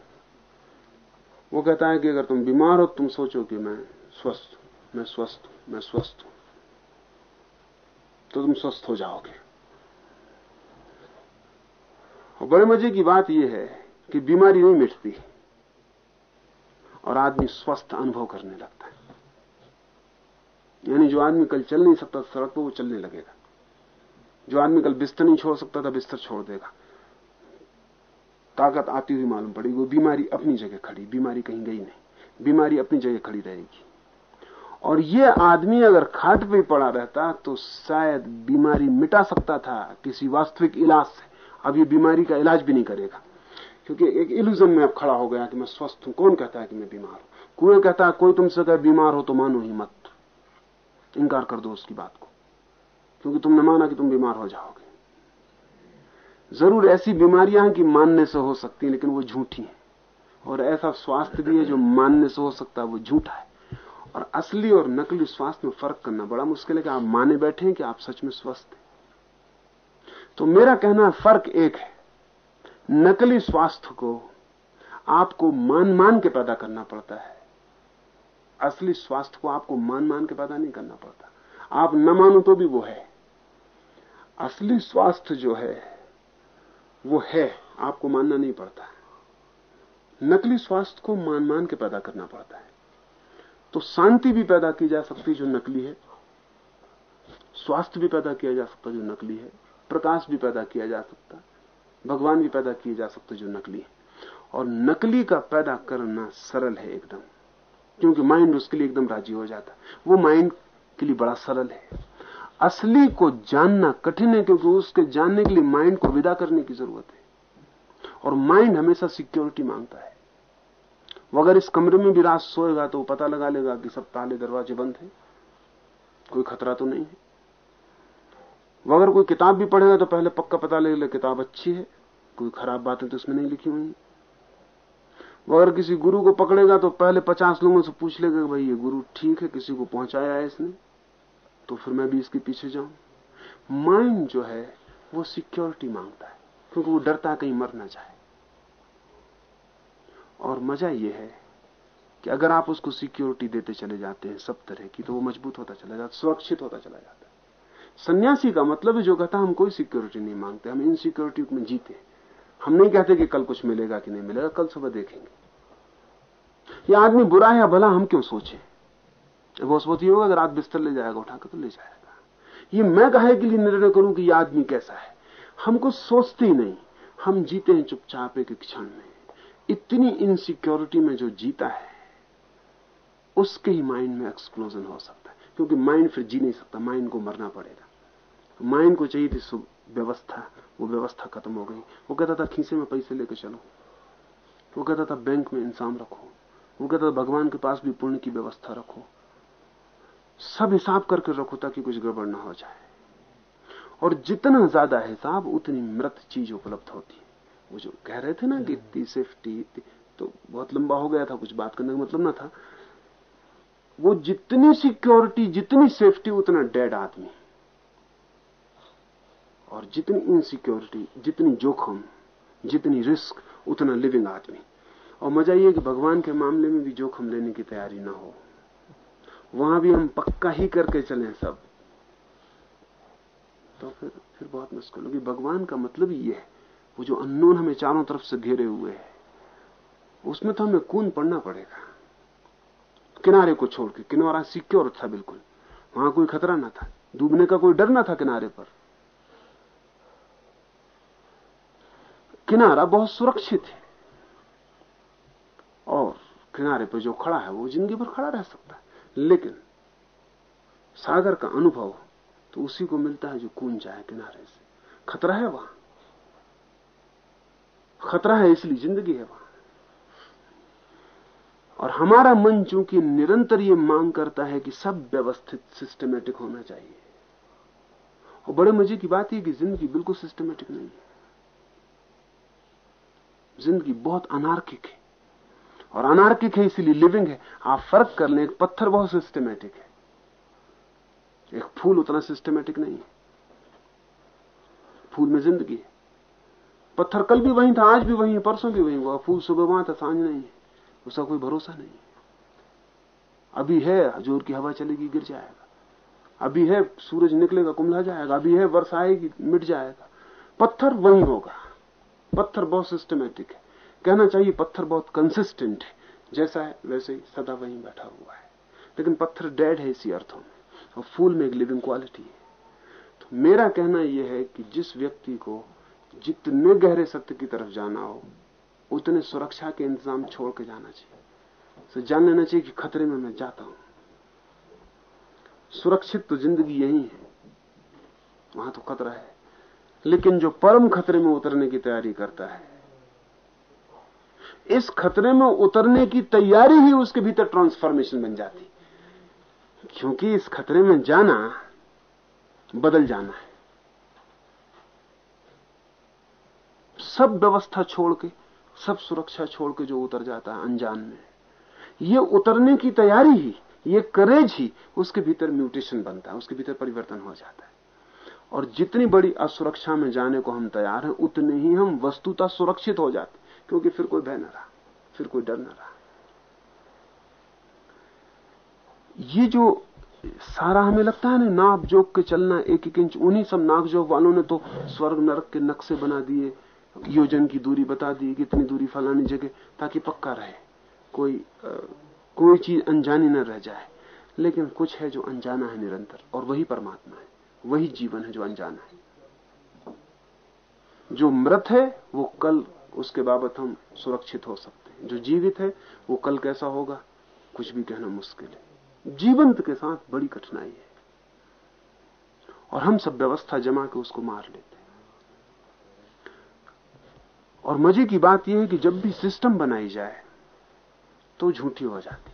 वो कहता है कि अगर तुम बीमार हो, तुम सोचो कि मैं स्वस्थ हूँ, मैं स्वस्थ हूँ, मैं स्वस्थ हूँ। तो तुम स्वस्थ हो जाओगे। और बड़े मज़े की बात यह है कि बीमारी नहीं मिटती और आदमी स्वस्थ अनुभव करने लगता है। यानी जो आदमी कल चल नहीं सकता, सड़क पर वो चलने लगेगा। जो आदमी कल बिस्तर नहीं छोड़ सकता था, बिस्तर छोड़ देगा। ताकत आती हुई मालूम पड़ेगी वो बीमारी अपनी जगह खड़ी, बीमारी कहीं गई नहीं, बीमारी अपनी जगह खड़ी रहेगी। और ये आदमी अगर खाट पे पड़ा रहता तो शायद बीमारी मिटा सकता था, किसी वास्तविक इलाज से। अब ये बीमारी का इलाज भी नहीं करेगा। क्योंकि एक इल्यूजन में अब खड़ा हो गया कि मैं स्वस्थ हूँ। कौन कहता है कि मैं बीमार हूँ? कुएँ कहता है, कोई तुमसे कहे, बीमार हो तो मानो ही मत। इंकार कर दो उसकी बात को। क्योंकि तुमने माना कि तुम बीमार हो जाओगे। ज़रूर ऐसी बीमारियाँ हैं कि मानने से हो सकती हैं, लेकिन वो झूठी हैं। और ऐसा स्वास्थ्य भी है जो मानने से हो सकता है, वो झूठा है। और असली और नकली स्वास्थ्य में फ़र्क करना बड़ा मुश्किल है कि आप माने बैठे हैं कि आप सच में स्वस्थ हैं। तो मेरा कहना है, फ़र्क एक है। नकली स्वास्थ्य को आपको मान मान के पैदा करना पड़ता है। असली स्वास्थ्य को आपको मान मान के पैदा नहीं करना पड़ता। आप न मानो तो भी वो है। असली स्वास्थ्य जो है, वो है, आपको मानना नहीं पड़ता। नकली स्वास्थ्य को मान मान के पैदा करना पड़ता है। तो शांति भी पैदा की जा सकती जो नकली है, स्वास्थ्य भी पैदा किया जा सकता जो नकली है, प्रकाश भी पैदा किया जा सकता भगवान भी पैदा किए जा सकते जो नकली है। और नकली का पैदा करना सरल है एकदम, क्योंकि माइंड उसके लिए एकदम राज़ी हो जाता है। वो माइंड के लिए बड़ा सरल है। असली को जानना कठिन है क्योंकि उसके जानने के लिए माइंड को विदा करने की ज़रूरत है। और माइंड हमेशा सिक्योरिटी माँगता है। वो अगर इस कमरे में भी रात सोएगा तो वो पता लगा लेगा कि सब ताले दरवाजे बंद हैं। कोई खतरा तो नहीं है। वो अगर कोई किताब भी पढ़ेगा तो पहले पक्का पता ले किताब अच्छी है। कोई खराब बातें तो उसमें नहीं लिखी हुई वो अगर किसी गुरु को पकड़ेगा तो पहले पचास लोगों से पूछ लेगा भाई ये गुरु ठीक है? किसी को पहुँचाया है इसने? तो फिर मैं भी इसके पीछे जाऊँ? माइंड जो है, वो सिक्योरिटी माँगता है, क्योंकि वो डरता कहीं मर ना जाए। और मज़ा ये है कि अगर आप उसको सिक्योरिटी देते चले जाते हैं सब तरह की तो वो मज़बूत होता चला जाता, सुरक्षित होता चला जाता है। सन्यासी का मतलब जो कहता हम कोई सिक्योरिटी नहीं मांगते, हम इन सिक्योरिटी में जीते हम नहीं कहते कि कल कुछ मिलेगा कि नहीं मिलेगा, कल सुबह देखेंगे। ये आदमी बुरा है या भला, हम क्यों सोचे? सोच ही होगा, अगर रात बिस्तर ले जाएगा, उठाकर तो ले जाएगा। ये मैं कहे के लिए निर्णय करूँ कि ये आदमी कैसा है? हमको सोचते ही नहीं। हम जीते हैं चुपचाप एक क्षण में। इतनी इनसिक्योरिटी में जो जीता है, उसके ही माइंड में एक्सप्लोजन हो सकता है। क्योंकि माइंड फिर जी नहीं सकता माइंड को मरना पड़ेगा। माइंड को चाहिए थी व्यवस्था। वो व्यवस्था खत्म हो गई। वो कहता था, खीसे में पैसे लेकर चलो। वो कहता था, बैंक में इंसान रखो। वो कहता था, भगवान के पास भी पुण्य की व्यवस्था रखो। सब हिसाब करके रखो ताकि कुछ गड़बड़ ना हो जाए। और जितना ज़्यादा हिसाब उतनी मृत चीज़ उपलब्ध होती है। वो जो कह रहे थे ना कि इतनी सेफ्टी तो बहुत लंबा हो गया था कुछ बात करने का मतलब ना था। वो जितनी सिक्योरिटी जितनी सेफ्टी उतना डेड आदमी। और जितनी इनसिक्योरिटी जितनी जोखम जितनी रिस्क उतना लिविंग आदमी। और मज़ा ये कि भगवान के मामले में भी जोखम लेने की तैयारी ना हो। वहाँ भी हम पक्का ही करके चले सब। तो फिर फिर बहुत मुश्किल होगी भगवान का मतलब ये है, वो जो अननोन हमें चारों तरफ़ से घेरे हुए है, उसमें तो हमें कून पड़ना पड़ेगा। किनारे को छोड़ के, किनारा सिक्योर था बिल्कुल, वहाँ कोई खतरा ना था, डूबने का कोई डर ना था किनारे पर। किनारा बहुत सुरक्षित है, और किनारे पर जो खड़ा है, वो ज़िंदगी भर खड़ा रह सकता है। लेकिन सागर का अनुभव तो उसी को मिलता है जो कून जाए किनारे से। खतरा है वहाँ। खतरा है इसलिए ज़िंदगी है वहाँ। और हमारा मन चूँकि निरंतर ये मांग करता है कि सब व्यवस्थित सिस्टमेटिक होना चाहिए। और बड़े मज़े की बात यह कि ज़िंदगी बिल्कुल सिस्टमेटिक नहीं है। ज़िंदगी बहुत अनार्किक है। और अनार्किक है इसीलिए लिविंग है। आप फ़र्क कर लें एक पत्थर बहुत सिस्टमेटिक है। एक फूल उतना सिस्टमेटिक नहीं है। फूल में ज़िंदगी है। पत्थर कल भी वहीं था, आज भी वहीं है, परसों भी वहीं हुआ। फूल सुबह वहाँ था, साँझ नहीं है। उसका कोई भरोसा नहीं है। अभी है ज़ोर की हवा चलेगी, गिर जाएगा। अभी है, सूरज निकलेगा कुमला जाएगा। अभी है, वर्षा आएगी, मिट जाएगा। पत्थर वहीं होगा। पत्थर बहुत सिस्टमेटिक है। कहना चाहिए पत्थर बहुत कंसिस्टेंट है। जैसा है, वैसे ही सदा वहीं बैठा हुआ है। लेकिन पत्थर डेड है इसी अर्थों में। और फूल में एक लिविंग क्वालिटी है। तो मेरा कहना यह है कि जिस व्यक्ति को जितने गहरे सत्य की तरफ़ जाना हो, उतने सुरक्षा के इंतज़ाम छोड़ के जाना चाहिए। तो जान लेना चाहिए कि खतरे में मैं जाता हूँ। सुरक्षित तो ज़िंदगी यही है। वहाँ तो खतरा है। लेकिन जो परम खतरे में उतरने की तैयारी करता है इस खतरे में उतरने की तैयारी ही उसके भीतर ट्रांसफॉर्मेशन बन जाती। क्योंकि इस खतरे में जाना, बदल जाना है। सब व्यवस्था छोड़ के, सब सुरक्षा छोड़ के जो उतर जाता है अनजान में, ये उतरने की तैयारी ही, ये करेज ही उसके भीतर म्यूटेशन बनता है, उसके भीतर परिवर्तन हो जाता है। और जितनी बड़ी असुरक्षा में जाने को हम तैयार हैं, उतने ही हम वस्तुता सुरक्षित हो जाते क्योंकि फिर कोई भय न रहा फिर कोई डर न रहा। ये जो सारा हमें लगता है ना नाप जोक के चलना एक एक इंच उन्हीं सब नाक जोक वालों ने तो स्वर्ग नरक के नक्शे बना दिए योजन की दूरी बता दी कितनी दूरी फलानी जगह ताकि पक्का रहे। कोई आ, कोई चीज़ अनजानी न रह जाए। लेकिन कुछ है जो अनजाना है निरंतर और वही परमात्मा है वही जीवन है जो अनजाना है। जो मृत है वो कल उसके बाबत हम सुरक्षित हो सकते हैं। जो जीवित है, वो कल कैसा होगा? कुछ भी कहना मुश्किल है। जीवंत के साथ बड़ी कठिनाई है। और हम सब व्यवस्था जमा के उसको मार लेते हैं। और मज़े की बात यह है कि जब भी सिस्टम बनाई जाए तो झूठी हो जाती।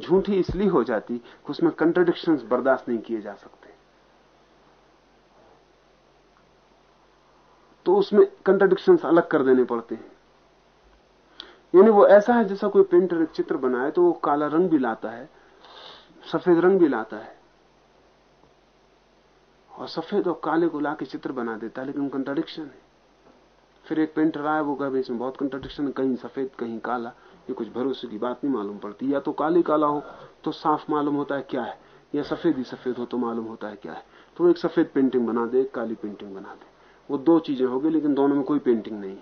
झूठी इसलिए हो जाती कि उसमें कंट्रडिक्शन बर्दाश्त नहीं किए जा सकते। तो उसमें कंट्रडिक्शन अलग कर देने पड़ते हैं। यानी वो ऐसा है जैसा कोई पेंटर एक चित्र बनाए तो वो काला रंग भी लाता है, सफ़ेद रंग भी लाता है। और सफ़ेद और काले को लाके चित्र बना देता है, लेकिन कंट्रडिक्शन है। फिर एक पेंटर आया, वो कहे इसमें बहुत कंट्रडिक्शन कहीं सफ़ेद, कहीं काला, ये कुछ भरोसे की बात नहीं मालूम पड़ती। या तो काली काला हो तो साफ़ मालूम होता है क्या है, या सफ़ेद ही सफ़ेद हो तो मालूम होता है क्या है। तो एक सफ़ेद पेंटिंग बना दे, एक काली पेंटिंग बना दे। वो दो चीज़ें हो गई, लेकिन दोनों में कोई पेंटिंग नहीं।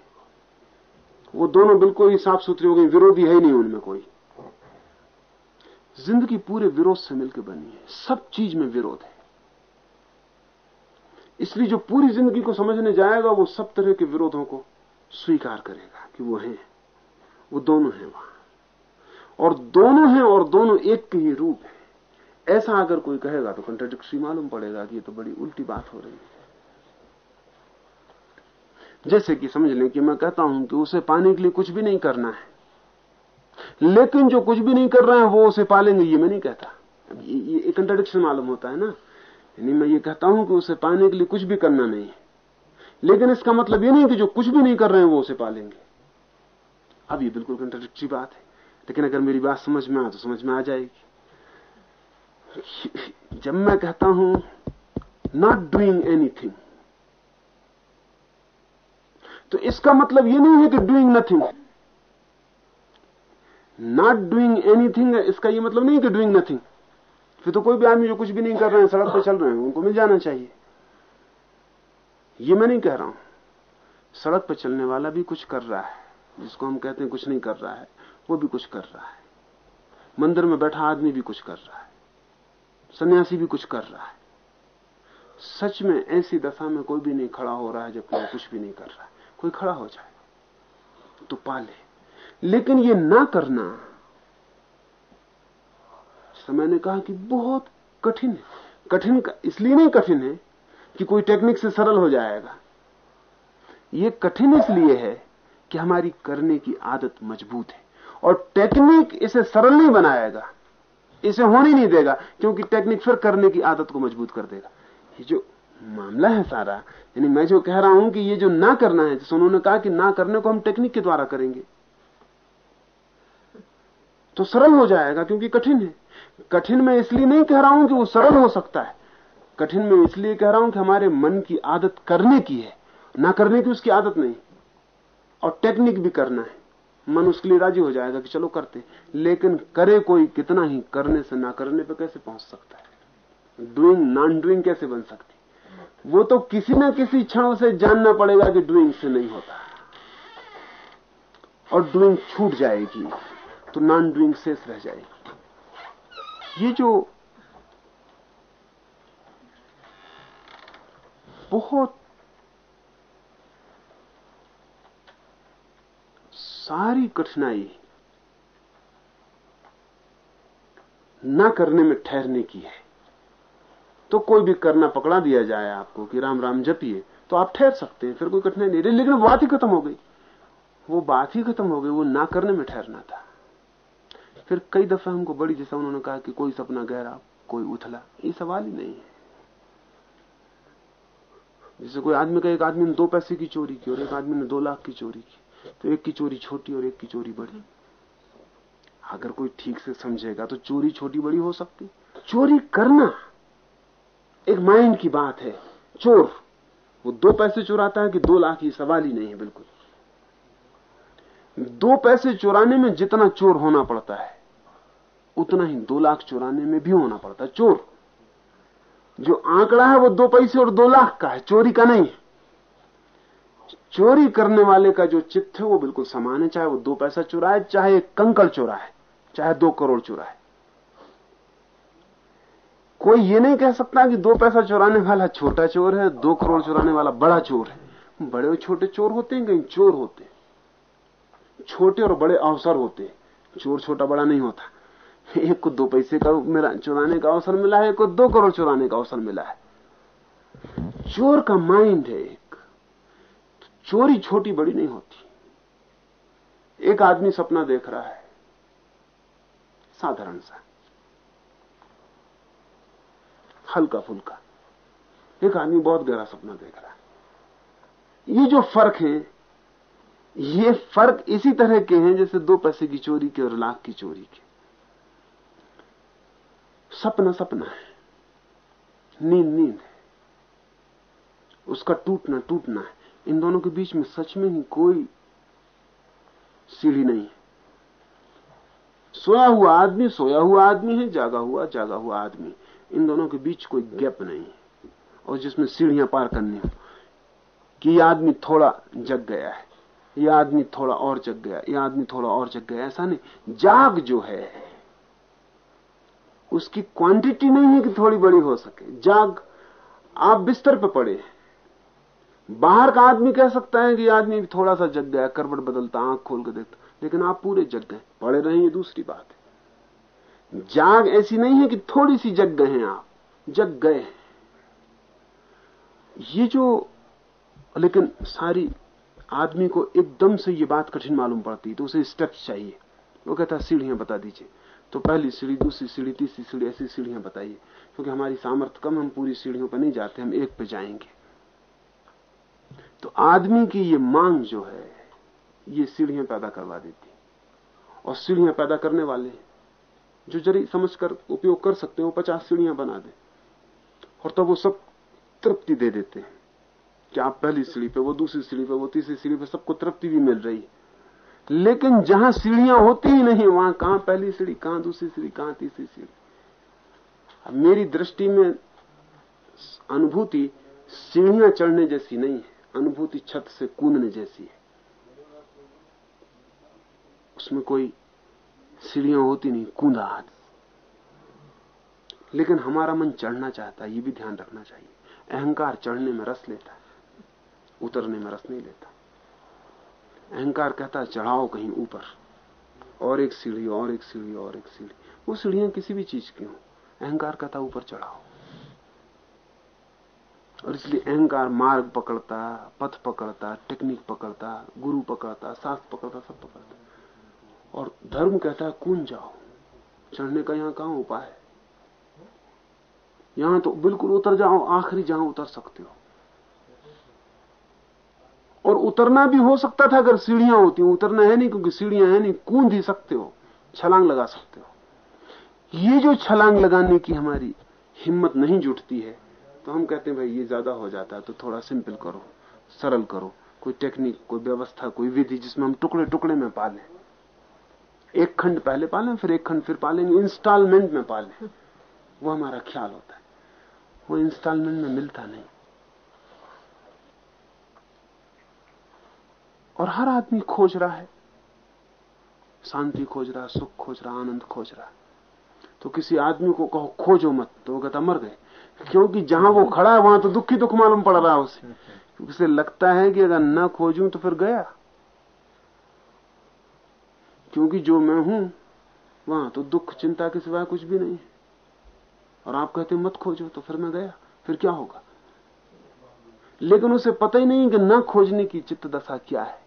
वो दोनों बिल्कुल ही साफ़ सुथरी हो गई, विरोधी है ही नहीं उनमें कोई। ज़िंदगी पूरे विरोध से मिलकर बनी है, सब चीज़ में विरोध है। इसलिए जो पूरी ज़िंदगी को समझने जाएगा, वो सब तरह के विरोधों को स्वीकार करेगा कि वो हैं। वो दोनों हैं वहाँ। और दोनों हैं और दोनों एक के ही रूप है। ऐसा अगर कोई कहेगा तो कंट्राडिक्टरी मालूम पड़ेगा कि ये तो बड़ी उल्टी बात हो रही है। जैसे कि समझ लें कि मैं कहता हूँ कि उसे पाने के लिए कुछ भी नहीं करना है। लेकिन जो कुछ भी नहीं कर रहे हैं वो उसे पालेंगे ये मैं नहीं कहता। ये, एक कंट्रडिक्शन मालूम होता है ना। यानी मैं ये कहता हूँ कि उसे पाने के लिए कुछ भी करना नहीं है। लेकिन इसका मतलब ये नहीं कि जो कुछ भी नहीं कर रहे हैं वो उसे पालेंगे। अब ये बिल्कुल कंट्रडिक्टरी बात है। लेकिन अगर मेरी बात समझ में आ तो समझ में आ जाएगी। जब मैं कहता हूँ नॉट डूइंग एनीथिंग तो इसका मतलब ये नहीं है कि doing nothing not doing anything इसका ये मतलब नहीं कि डूइंग नथिंग फिर तो कोई भी आदमी जो कुछ भी नहीं कर रहे हैं, सड़क पर चल रहे हैं, उनको मिल जाना चाहिए। ये मैं नहीं कह रहा हूँ। सड़क पर चलने वाला भी कुछ कर रहा है, जिसको हम कहते हैं कुछ नहीं कर रहा है, वो भी कुछ कर रहा है। मंदिर में बैठा आदमी भी कुछ कर रहा है। सन्यासी भी कुछ कर रहा है। सच में ऐसी दशा में कोई भी नहीं खड़ा हो रहा है जब कोई कुछ भी नहीं कर रहा है। कोई खड़ा हो जाए तो पाले। लेकिन ये ना करना, समय ने कहा कि बहुत कठिन है। कठिन इसलिए नहीं कठिन है कि कोई टेक्निक से सरल हो जाएगा। ये कठिन इसलिए है कि हमारी करने की आदत मज़बूत है। और टेक्निक इसे सरल नहीं बनाएगा, इसे होने नहीं देगा, क्योंकि टेक्निक फिर करने की आदत को मज़बूत कर देगा। ये जो मामला है सारा। यानी मैं जो कह रहा हूँ कि ये जो ना करना है, जैसे उन्होंने कहा कि ना करने को हम टेक्निक के द्वारा करेंगे। तो सरल हो जाएगा, क्योंकि कठिन है। कठिन में इसलिए नहीं कह रहा हूँ कि वो सरल हो सकता है। कठिन में इसलिए कह रहा हूँ कि हमारे मन की आदत करने की है। ना करने की उसकी आदत नहीं। और टेक्निक भी करना है। मन उसके लिए राज़ी हो जाएगा कि चलो करते लेकिन करे कोई कितना ही, करने से ना करने पर कैसे पहुँच सकता है? डूइंग नॉन डूइंग कैसे बन सकती वो तो किसी न किसी क्षण से जानना पड़ेगा कि डूइंग से नहीं होता। और डूइंग छूट जाएगी तो नॉन डूइंग शेष रह जाएगी। ये जो बहुत सारी कठिनाई ना करने में ठहरने की है। तो कोई भी करना पकड़ा दिया जाए आपको कि राम राम जपिए तो आप ठहर सकते हैं, फिर कोई कठिनाई नहीं रही। लेकिन बात ही खत्म हो गई। वो बात ही खत्म हो गई, वो ना करने में ठहरना था। फिर कई दफ़ा हमको बड़ी जैसा उन्होंने कहा कि कोई सपना गहरा, कोई उथला, ये सवाल ही नहीं है। जैसे कोई आदमी का, एक आदमी ने दो पैसे की चोरी की और एक आदमी ने दो लाख की चोरी की तो एक की चोरी छोटी और एक की चोरी बड़ी। अगर कोई ठीक से समझेगा तो चोरी छोटी बड़ी हो सकती। चोरी करना एक माइंड की बात है, चोर। वो दो पैसे चुराता है कि दो लाख की सवाल ही नहीं है, बिल्कुल। दो पैसे चुराने में जितना चोर होना पड़ता है, उतना ही दो लाख चुराने में भी होना पड़ता है। चोर। जो आंकड़ा है वो दो पैसे और दो लाख का है, चोरी का नहीं है। चोरी करने वाले का जो चित्त है वो बिल्कुल समान है, चाहे वो दो पैसा चुराए, चाहे कंकड़ चुराए, चाहे दो करोड़ चुराए। कोई ये नहीं कह सकता कि दो पैसा चुराने वाला छोटा चोर है, दो करोड़ चुराने वाला बड़ा चोर है। बड़े और छोटे चोर होते हैं, कहीं चोर होते छोटे और बड़े अवसर होते चोर छोटा बड़ा नहीं होता। एक को दो पैसे का मेरा चुराने का अवसर मिला है, एक को दो करोड़ चुराने का अवसर मिला है। चोर का माइंड है एक। चोरी छोटी बड़ी नहीं होती। एक आदमी सपना देख रहा है। साधारण सा। हल्का फुल्का एक आदमी बहुत गहरा सपना देख रहा है। ये जो फ़र्क है, ये फ़र्क इसी तरह के हैं जैसे दो पैसे की चोरी के और लाख की चोरी के। सपना सपना है। नींद नींद है। उसका टूटना टूटना है। इन दोनों के बीच में सच में ही कोई सीढ़ी नहीं है। सोया हुआ आदमी सोया हुआ आदमी है, जागा हुआ जागा हुआ आदमी इन दोनों के बीच कोई गैप नहीं। और जिसमें सीढ़ियाँ पार करनी हो, कि यह आदमी थोड़ा जग गया है यह आदमी थोड़ा और जग गया यह आदमी थोड़ा और जग गया। ऐसा नहीं, जाग जो है, उसकी क्वांटिटी नहीं है कि थोड़ी बड़ी हो सके। जाग, आप बिस्तर पर पड़े बाहर का आदमी कह सकता है कि आदमी थोड़ा सा जग गया, करवट बदलता, आँख खोल के देखता। लेकिन आप पूरे जग गए, पड़े रहे ये दूसरी बात है। जाग ऐसी नहीं है कि थोड़ी सी जग गए हैं आप, जग गए ये जो, लेकिन सारी आदमी को एकदम से ये बात कठिन मालूम पड़ती तो उसे स्टेप्स चाहिए। वो कहता, सीढ़ियाँ बता दीजिए। तो पहली सीढ़ी, दूसरी सीढ़ी, तीसरी सीढ़ी, ऐसी सीढ़ियाँ बताइए, क्योंकि हमारी सामर्थ्य कम, हम पूरी सीढ़ियों पर नहीं जाते, हम एक पे जाएँगे। तो आदमी की ये मांग जो है, ये सीढ़ियाँ पैदा करवा देती। और सीढ़ियाँ पैदा करने वाले जो जरी समझकर उपयोग कर सकते हो, पचास सीढ़ियाँ बना दे। और तब तो वो सब तृप्ति दे देते हैं कि आप पहली सीढ़ी पे, वो दूसरी सीढ़ी पे, वो तीसरी सीढ़ी पे सबको तृप्ति भी मिल रही है। लेकिन जहाँ सीढ़ियाँ होती ही नहीं, वहाँ कहाँ पहली सीढ़ी, कहाँ दूसरी सीढ़ी, कहाँ तीसरी सीढ़ी। मेरी दृष्टि में अनुभूति सीढ़ियाँ चढ़ने जैसी नहीं है, अनुभूति छत से कूदने जैसी है। उसमें कोई सीढ़ियाँ होती नहीं कूदा आदि लेकिन हमारा मन चढ़ना चाहता है, ये भी ध्यान रखना चाहिए। अहंकार चढ़ने में रस लेता है, उतरने में रस नहीं लेता। अहंकार कहता है, चढ़ाओ कहीं ऊपर। और एक सीढ़ी, और एक सीढ़ी, और एक सीढ़ी। वो सीढ़ियाँ किसी भी चीज़ की हो। अहंकार कहता ऊपर चढ़ाओ। और इसलिए अहंकार मार्ग पकड़ता, पथ पकड़ता टेक्निक पकड़ता, गुरु पकड़ता शास्त्र पकड़ता, सब पकड़ता और धर्म कहता है, कून जाओ। चढ़ने का यहाँ कहा उपाय है? यहाँ तो बिल्कुल उतर जाओ, आखिरी जहाँ उतर सकते हो। और उतरना भी हो सकता था, अगर सीढ़ियाँ होती। उतरना है नहीं, क्योंकि सीढ़ियाँ है नहीं, कूद ही सकते हो, छलांग लगा सकते हो। ये जो छलांग लगाने की हमारी हिम्मत नहीं जुटती है तो हम कहते हैं, भाई, ये ज़्यादा हो जाता है तो थोड़ा सिंपल करो, सरल करो। कोई टेक्निक कोई व्यवस्था, कोई विधि जिसमें हम टुकड़े टुकड़े में पालें। एक खंड पहले पालें, फिर एक खंड फिर पालेंगे। इंस्टॉलमेंट में पालें। वो हमारा ख्याल होता है। वो इंस्टॉलमेंट में मिलता नहीं। और हर आदमी खोज रहा है। शांति खोज रहा सुख खोज रहा आनंद खोज रहा तो किसी आदमी को कहो, खोजो मत तो वो कहता मर गए। क्योंकि जहाँ वो खड़ा है, वहाँ तो दुखी दुख मालूम पड़ रहा है उसे। उसे लगता है कि अगर न खोजूं तो फिर गया। क्योंकि जो मैं हूँ, वहाँ तो दुख, चिंता के सिवाय कुछ भी नहीं है। और आप कहते मत खोजो तो फिर मैं गया। फिर क्या होगा? लेकिन उसे पता ही नहीं कि न खोजने की चित्त दशा क्या है।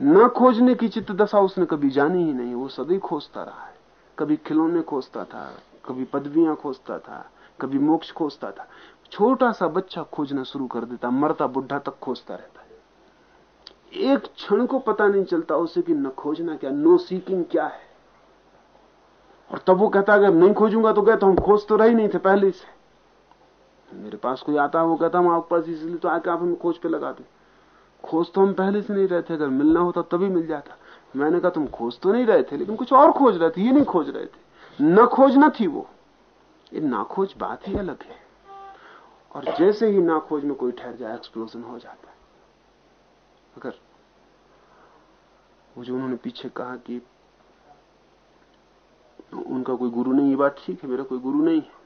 न खोजने की चित्त दशा उसने कभी जानी ही नहीं। वो सदैव खोजता रहा है। कभी खिलौने खोजता था, कभी पदवियाँ खोजता था, कभी मोक्ष खोजता था। छोटा सा बच्चा खोजना शुरू कर देता, मरता बुढ़ा तक खोजता रहता है। एक क्षण को पता नहीं चलता उसे कि न खोजना क्या, नो सीकिंग क्या है। और तब वो कहता, अगर नहीं खोजूँगा तो गए तो हम खोज तो रही नहीं थे पहले से। मेरे पास कोई आता, वो कहता, हम आपके पास इसलिए तो आके आप हमें खोज पे लगा दे। खोज तो हम पहले से नहीं रहे थे, अगर मिलना होता तभी मिल जाता। मैंने कहा, तुम खोज तो नहीं रहे थे, लेकिन कुछ और खोज रहे थे, ये नहीं खोज रहे थे। न खोजना थी वो। ये नाखोज बात ही अलग है। और जैसे ही नाखोज में कोई ठहर जाए एक्सप्लोजन हो जाता है। अगर वो जो उन्होंने पीछे कहा कि उनका कोई गुरु नहीं, ये बात ठीक है, मेरा कोई गुरु नहीं है।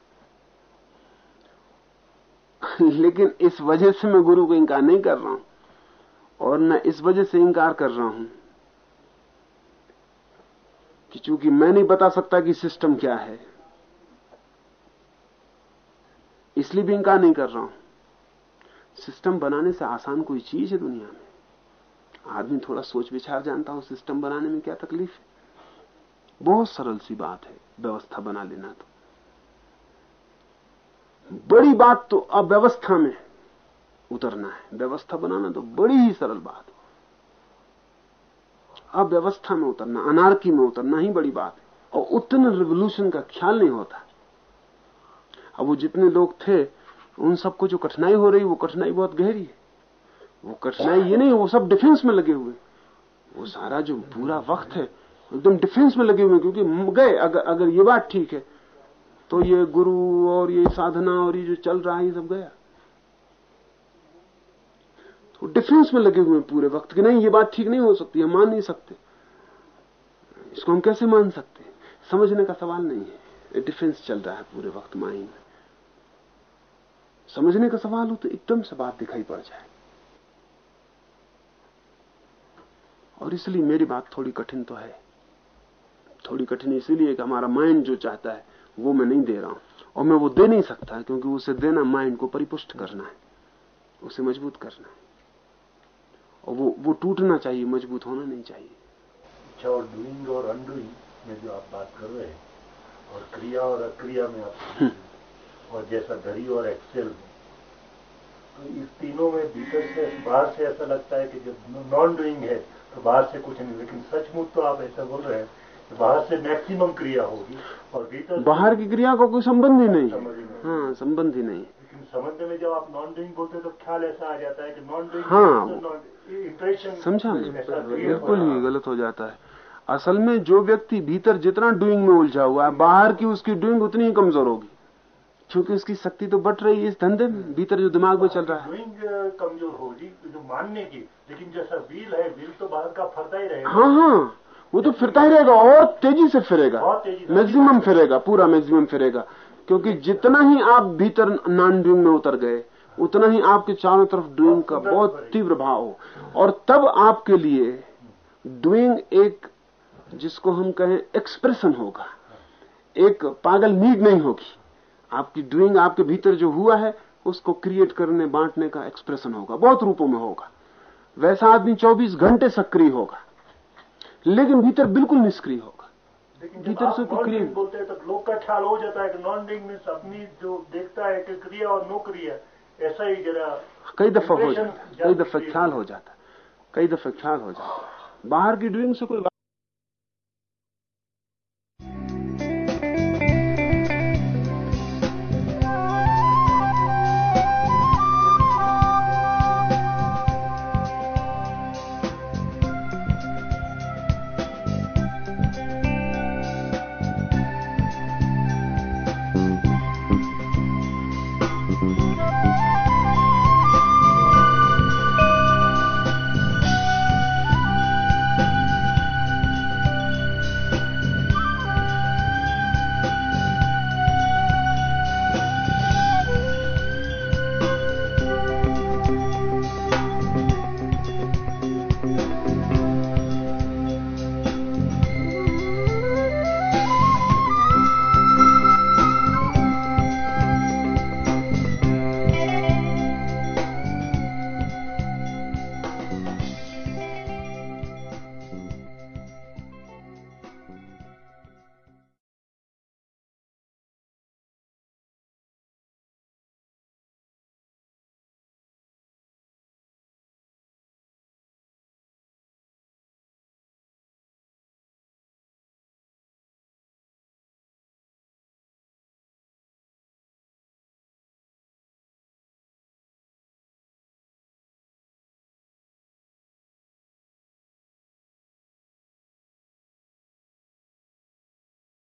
लेकिन इस वजह से मैं गुरु को इंकार नहीं कर रहा हूँ, और न इस वजह से इंकार कर रहा हूँ कि चूँकि मैं नहीं बता सकता कि सिस्टम क्या है, इसलिए भी इंकार नहीं कर रहा हूँ। सिस्टम बनाने से आसान कोई चीज़ है दुनिया में। आदमी थोड़ा सोच विचार जानता हो, सिस्टम बनाने में क्या तकलीफ़ है? बहुत सरल सी बात है, व्यवस्था बना लेना तो। बड़ी बात तो अव्यवस्था में उतरना है। व्यवस्था बनाना तो बड़ी ही सरल बात है। अव्यवस्था में उतरना, अनारकी में उतरना ही बड़ी बात है। और उतने रिवोल्यूशन का ख्याल नहीं होता। अब वो जितने लोग थे, उन सबको जो कठिनाई हो रही, वो कठिनाई बहुत गहरी है। वो कठिनाई ये नहीं वो सब डिफेंस में लगे हुए वो सारा जो पूरा वक्त है एकदम डिफेंस में लगे हुए क्योंकि गए अगर अगर ये बात ठीक है तो ये गुरु और ये साधना और ये जो चल रहा है ये सब गया। तो डिफेंस में लगे हुए पूरे वक्त कि नहीं ये बात ठीक नहीं हो सकती हम मान नहीं सकते। इसको हम कैसे मान सकते समझने का सवाल नहीं है। डिफेंस चल रहा है पूरे वक्त माइंड में। समझने का सवाल हो तो एकदम से बात दिखाई पड़ जाए और इसलिए मेरी बात थोड़ी कठिन तो है। थोड़ी कठिन इसलिए कि हमारा माइंड जो चाहता है वो मैं नहीं दे रहा हूँ। और मैं वो दे नहीं सकता क्योंकि उसे देना माइंड को परिपुष्ट करना है। उसे मज़बूत करना है। और वो वो टूटना चाहिए मज़बूत होना नहीं चाहिए। अच्छा और डूइंग और अनडूइंग में जो आप बात कर रहे हैं और क्रिया और अक्रिया में आप हम्म। और जैसा घड़ी और एक्सेल में तो इस तीनों में भीतर से बाहर से ऐसा लगता है कि जब नॉन डूइंग है तो बाहर से कुछ नहीं लेकिन सचमुच तो आप ऐसा बोल रहे हैं कि बाहर से मैक्सिमम क्रिया होगी और भीतर बाहर की क्रिया का कोई संबंध ही नहीं। ही संबंध ही नहीं। लेकिन संबंध में जब आप नॉन डूइंग बोलते हैं तो ख्याल ऐसा आ जाता है कि नॉन डूइंग हाँ। इंप्रेशन समझा बिल्कुल ही गलत हो जाता है। असल में जो व्यक्ति भीतर जितना डूइंग में उलझा हुआ है बाहर की उसकी डूइंग उतनी ही कमज़ोर होगी। क्योंकि उसकी शक्ति तो बढ़ रही है इस धंधे में भीतर जो दिमाग में चल रहा है। कमज़ोर होगी जो मानने की लेकिन जैसा व्हील है व्हील तो बाहर का फरता ही रहेगा। हाँ हाँ वो तो फिरता ही रहेगा और तेज़ी से फिरेगा। मैक्सिमम फिरेगा पूरा मैक्सिमम फिरेगा। क्योंकि जितना ही आप भीतर नॉन डूइंग में उतर गए उतना ही आपके चारों तरफ़ डूइंग का बहुत तीव्र भाव हो। और तब आपके लिए डूइंग एक जिसको हम कहें एक्सप्रेशन होगा। एक पागल नीड नहीं होगी। आपकी डूइंग आपके भीतर जो हुआ है उसको क्रिएट करने बांटने का एक्सप्रेशन होगा बहुत रूपों में होगा। वैसा आदमी 24 घंटे सक्रिय होगा लेकिन भीतर बिल्कुल निष्क्रिय होगा। लेकिन भीतर से क्रिया डूइंग बोलते हैं तो लोग का ख्याल हो जाता है कि नॉन डूइंग में अपनी जो देखता है कि क्रिया और नो क्रिया ऐसा ही जरा कई दफ़ा हो जाता है कई दफ़ा ख्याल हो जाता है कई दफ़ा ख्याल हो जाता है। बाहर की डूइंग से कोई